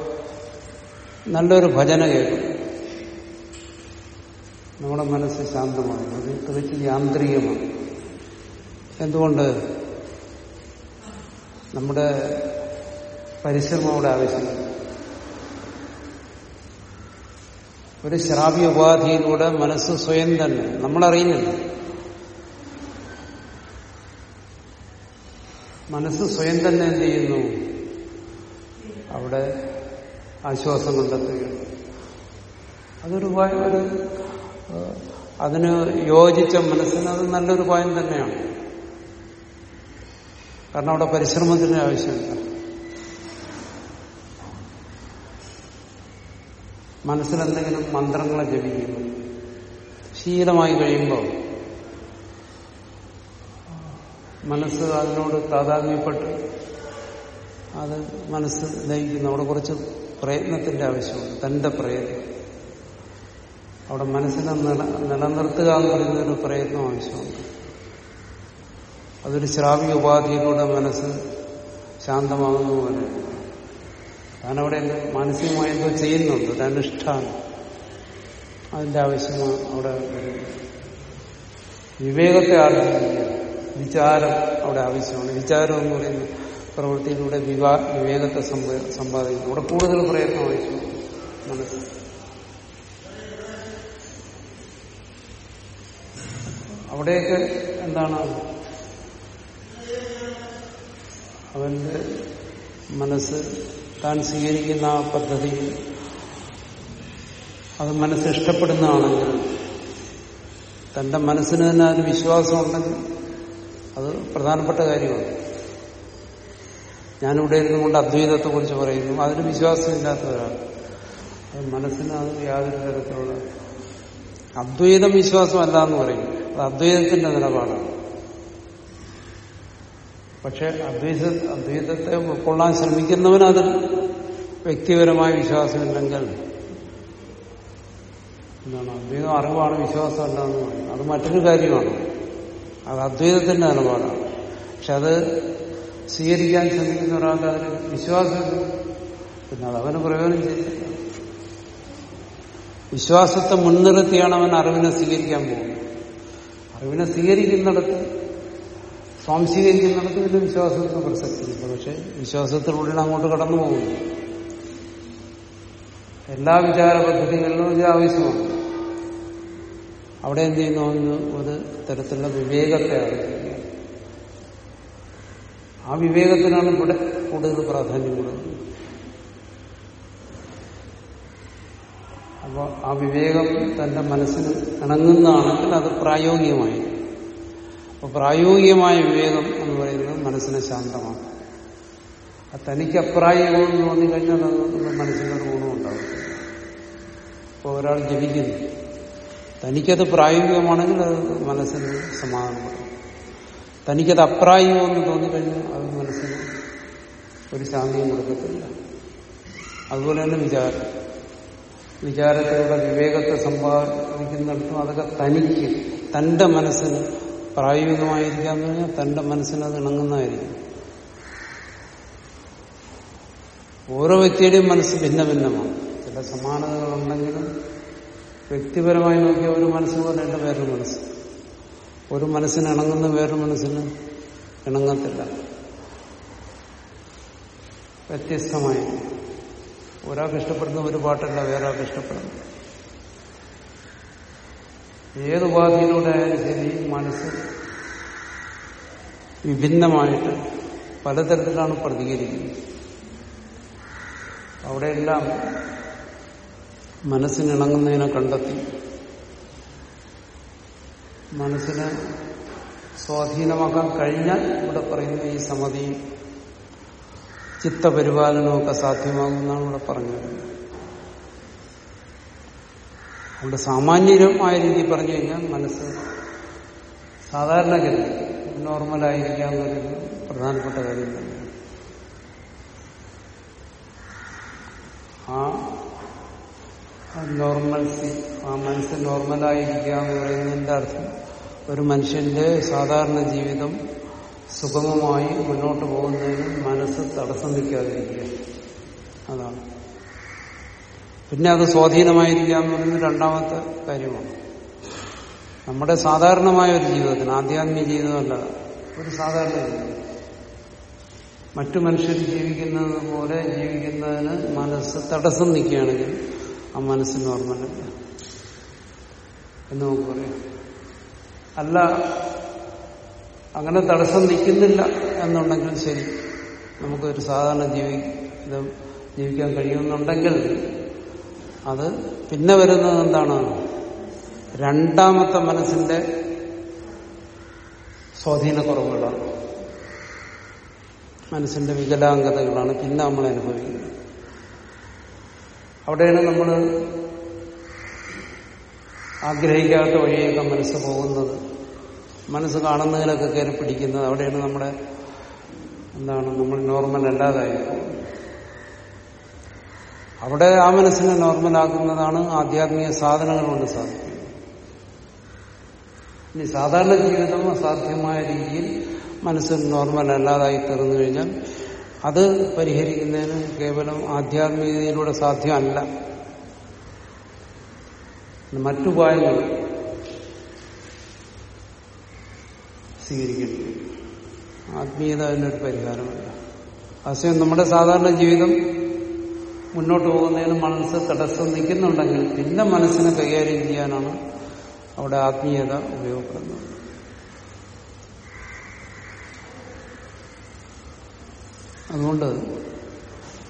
നല്ലൊരു ഭജന കേൾക്കും. നമ്മുടെ മനസ്സ് ശാന്തമാണ്. അത് തികച്ച് യാന്ത്രികമാണ്. എന്തുകൊണ്ട്? നമ്മുടെ പരിശ്രമം അവിടെ ആവശ്യമില്ല ഒരു ശ്രാവ്യ ഉപാധിയിലൂടെ മനസ്സ് സ്വയം തന്നെ. നമ്മളറിയുന്നില്ല. മനസ്സ് സ്വയം തന്നെ എന്ത് ചെയ്യുന്നു? അവിടെ ആശ്വാസം കണ്ടെത്തുകയാണ്. അതൊരു ഒരു അതിന് യോജിച്ച മനസ്സിന് അത് നല്ലൊരു ഉപായം തന്നെയാണ്. കാരണം അവിടെ പരിശ്രമത്തിന്റെ ആവശ്യമില്ല. മനസ്സിലെന്തെങ്കിലും മന്ത്രങ്ങളെ ജപിക്കുന്നു ശീലമായി കഴിയുമ്പോൾ മനസ്സ് അതിനോട് താതാത്മ്യപ്പെട്ട് അത് മനസ്സ് ലയിക്കുന്നു. അവിടെ കുറച്ച് പ്രയത്നത്തിന്റെ ആവശ്യമുണ്ട്. തന്റെ പ്രയത്നം. അവിടെ മനസ്സിനെ നില നിലനിർത്തുക എന്ന് പറയുന്നൊരു പ്രയത്നം ആവശ്യമുണ്ട്. അതൊരു ശ്രാവ്യ ഉപാധിയിലൂടെ മനസ്സ് ശാന്തമാകുന്ന പോലെ താനവിടെ മാനസികമായി എന്തോ ചെയ്യുന്നുണ്ട് ഒരു അനുഷ്ഠാനം അതിന്റെ ആവശ്യമാണ് അവിടെ വിവേകത്തെ ആർജിക്കുക വിചാരം അവിടെ ആവശ്യമാണ്. വിചാരം എന്ന് പറയുന്ന പ്രവൃത്തിയിലൂടെ വിവാ വിവേകത്തെ സമ്പാദിക്കുന്നു അവിടെ കൂടുതൽ പ്രയത്നം ആവശ്യമാണ്. മനസ്സിൽ അവിടെയൊക്കെ എന്താണ്? അവന്റെ മനസ്സ് താൻ സ്വീകരിക്കുന്ന ആ പദ്ധതി അത് മനസ്സിഷ്ടപ്പെടുന്നതാണെങ്കിൽ തന്റെ മനസ്സിന് തന്നെ അതിന് വിശ്വാസമുണ്ടെങ്കിൽ അത് പ്രധാനപ്പെട്ട കാര്യമാണ്. ഞാനിവിടെ ഇരുന്നുകൊണ്ട് അദ്വൈതത്തെക്കുറിച്ച് പറയുന്നു. അതിന് വിശ്വാസമില്ലാത്തവരാണ്. അത് മനസ്സിന് അത് യാതൊരു തരത്തിലുള്ള അദ്വൈതം വിശ്വാസമല്ല എന്ന് പറയും. അത് അദ്വൈതത്തിന്റെ നിലപാടാണ്. പക്ഷെ അദ്വൈത അദ്വൈതത്തെ ഉൾക്കൊള്ളാൻ ശ്രമിക്കുന്നവന് അതിൽ വ്യക്തിപരമായ വിശ്വാസമില്ലെങ്കിൽ എന്താണ് അദ്വൈതം അറിവാണ് വിശ്വാസമല്ല എന്ന് പറയും അത് മറ്റൊരു കാര്യമാണ്. അത് അദ്വൈതത്തിന്റെ നിലപാടാണ്. പക്ഷെ അത് സ്വീകരിക്കാൻ ശ്രമിക്കുന്ന ഒരാൾക്ക് അതിന് വിശ്വാസമില്ല പിന്നെ അത് അവന് പ്രയോജനം ചെയ്തില്ല വിശ്വാസത്തെ മുൻനിർത്തിയാണ് അവൻ അറിവിനെ സ്വീകരിക്കാൻ പോകുന്നത്. അറിവിനെ സ്വീകരിക്കുന്നിടത്ത് സ്വാംശീകരിക്കുന്നിടത്ത് പിന്നെ വിശ്വാസത്തിന് പ്രസക്തിയില്ല. പക്ഷെ വിശ്വാസത്തിലൂടെ അങ്ങോട്ട് കടന്നു പോകുന്നു എല്ലാ വിചാര പദ്ധതികളിലും ഇത് ആവശ്യമാണ്. അവിടെ എന്ത് ചെയ്യുന്നു? ഒരു തരത്തിലുള്ള വിവേകത്തെ അറിയിക്കുക ആ വിവേകത്തിനാണ് ഇവിടെ കൂടുതൽ പ്രാധാന്യം കൊടുക്കുന്നത് അപ്പോൾ ആ വിവേകം തന്റെ മനസ്സിന് ഇണങ്ങുന്നതാണെങ്കിൽ അത് പ്രായോഗികമായി അപ്പോൾ പ്രായോഗികമായ വിവേകം എന്ന് പറയുന്നത് മനസ്സിനെ ശാന്തമാണ് തനിക്ക് അപ്രായോഗികമെന്ന് തോന്നിക്കഴിഞ്ഞാൽ അത് മനസ്സിനൊരു ഗുണമുണ്ടാവും ഇപ്പോൾ ഒരാൾ ജപിക്കുന്നു തനിക്കത് പ്രായോഗികമാണെങ്കിൽ അത് മനസ്സിന് സമാധാനപ്പെടും. തനിക്കത് അപ്രായോഗികമെന്ന് തോന്നിക്കഴിഞ്ഞാൽ അത് മനസ്സിന് ഒരു ശാന്തിയും കൊടുക്കത്തില്ല. അതുപോലെ തന്നെ വിചാരം. വിചാരത്തിലൂടെ വിവേകത്തെ സമ്പാദിക്കുന്നിടത്തും അതൊക്കെ തനിക്ക് തന്റെ മനസ്സിന് പ്രായോഗികമായിരിക്കാന്ന് പറഞ്ഞാൽ തന്റെ മനസ്സിനത് ഇണങ്ങുന്നതായിരിക്കും. ഓരോ വ്യക്തിയുടെയും മനസ്സ് ഭിന്ന ഭിന്നമാണ് ചില സമാനതകളുണ്ടെങ്കിലും വ്യക്തിപരമായി നോക്കിയ ഒരു മനസ്സ് പോലെയല്ല വേറൊരു മനസ്സ്. ഒരു മനസ്സിന് ഇണങ്ങുന്ന വേറൊരു മനസ്സിന് ഇണങ്ങത്തില്ല. വ്യത്യസ്തമായി. ഒരാൾക്ക് ഇഷ്ടപ്പെടുന്ന ഒരു പാട്ടല്ല വേറൊരാൾക്ക് ഇഷ്ടപ്പെടുന്നു ഏത് ഉപാധിയിലൂടെ ആയാലും ശരി മനസ്സ് വിഭിന്നമായിട്ട് പലതരത്തിലാണ് പ്രതികരിക്കുന്നത്. അവിടെയെല്ലാം മനസ്സിനിണങ്ങുന്നതിനെ കണ്ടെത്തി മനസ്സിനെ സ്വാധീനമാക്കാൻ കഴിഞ്ഞാൽ ഇവിടെ പറയുന്ന ഈ സമതിയും ചിത്തപരിപാലനമൊക്കെ സാധ്യമാകുമെന്നാണ് ഇവിടെ പറഞ്ഞത് അതുകൊണ്ട് സാമാന്യമായ രീതിയിൽ പറഞ്ഞു കഴിഞ്ഞാൽ മനസ്സ് സാധാരണഗതി നോർമലായിരിക്കാവുന്നൊരു പ്രധാനപ്പെട്ട കാര്യം തന്നെ. ആ നോർമൽസി ആ മനസ്സ് നോർമലായിരിക്കുക എന്ന് പറയുന്നതിന്റെ അർത്ഥം? ഒരു മനുഷ്യന്റെ സാധാരണ ജീവിതം സുഗമമായി മുന്നോട്ട് പോകുന്നതിന് മനസ്സ് തടസ്സം നിൽക്കാതിരിക്കുക അതാണ്. പിന്നെ അത് സ്വാധീനമായിരിക്കാം എന്ന് പറയുന്നത് രണ്ടാമത്തെ കാര്യമാണ്. നമ്മുടെ സാധാരണമായ ഒരു ജീവിതത്തിന് ആധ്യാത്മിക ജീവിതമല്ല ഒരു സാധാരണ ജീവിതം. മറ്റു മനുഷ്യർ ജീവിക്കുന്നത് പോലെ ജീവിക്കുന്നതിന് മനസ്സ് തടസ്സം നിൽക്കുകയാണെങ്കിൽ ആ മനസ്സ് നോർമലല്ല എന്ന് നമുക്ക് പറയാം. അല്ല അങ്ങനെ തടസ്സം നിൽക്കുന്നില്ല എന്നുണ്ടെങ്കിൽ ശരി നമുക്കൊരു സാധാരണ ജീവിതം ജീവിക്കാൻ കഴിയുമെന്നുണ്ടെങ്കിൽ അത് പിന്നെ വരുന്നത് എന്താണ്? രണ്ടാമത്തെ മനസ്സിന്റെ സ്വാധീനക്കുറവുകളാണ്. മനസ്സിന്റെ വികലാംഗതകളാണ് പിന്നെ നമ്മൾ അനുഭവിക്കുന്നത്. അവിടെയാണ് നമ്മൾ ആഗ്രഹിക്കാത്ത വഴിയൊക്കെ മനസ്സ് പോകുന്നത്. മനസ്സ് കാണുന്നതിലൊക്കെ കയറി പിടിക്കുന്നത് അവിടെയാണ് നമ്മുടെ എന്താണ് നമ്മൾ നോർമൽ അല്ലാതായി അവിടെ ആ മനസ്സിനെ നോർമലാക്കുന്നതാണ് ആധ്യാത്മിക സാധനങ്ങൾ കൊണ്ട് സാധിക്കുന്നത്. ഇനി സാധാരണ ജീവിതം അസാധ്യമായ രീതിയിൽ മനസ്സിൽ നോർമൽ അല്ലാതായി തീർന്നു കഴിഞ്ഞാൽ അത് പരിഹരിക്കുന്നതിന് കേവലം ആധ്യാത്മികതയിലൂടെ സാധ്യമല്ല. മറ്റുപായങ്ങൾ സ്വീകരിക്കേണ്ടി ആത്മീയത അതിനൊരു പരിഹാരമല്ല. അതേസമയം നമ്മുടെ സാധാരണ ജീവിതം മുന്നോട്ട് പോകുന്നതിന് മനസ്സ് തടസ്സം നിൽക്കുന്നുണ്ടെങ്കിൽ പിന്നെ മനസ്സിനെ കൈകാര്യം ചെയ്യാനാണ് അവിടെ ആത്മീയത ഉപയോഗപ്പെടുന്നത്. അതുകൊണ്ട്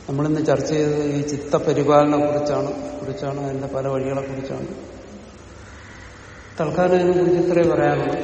നമ്മളിന്ന് ചർച്ച ചെയ്തത് ഈ ചിത്തപരിപാലനെ കുറിച്ചാണ് കുറിച്ചാണ് അതിന്റെ പല വഴികളെ കുറിച്ചാണ് തൽക്കാലം ഇതിനെക്കുറിച്ച് ഇത്രയും ഇത്രേ പറയാനുള്ളൂ.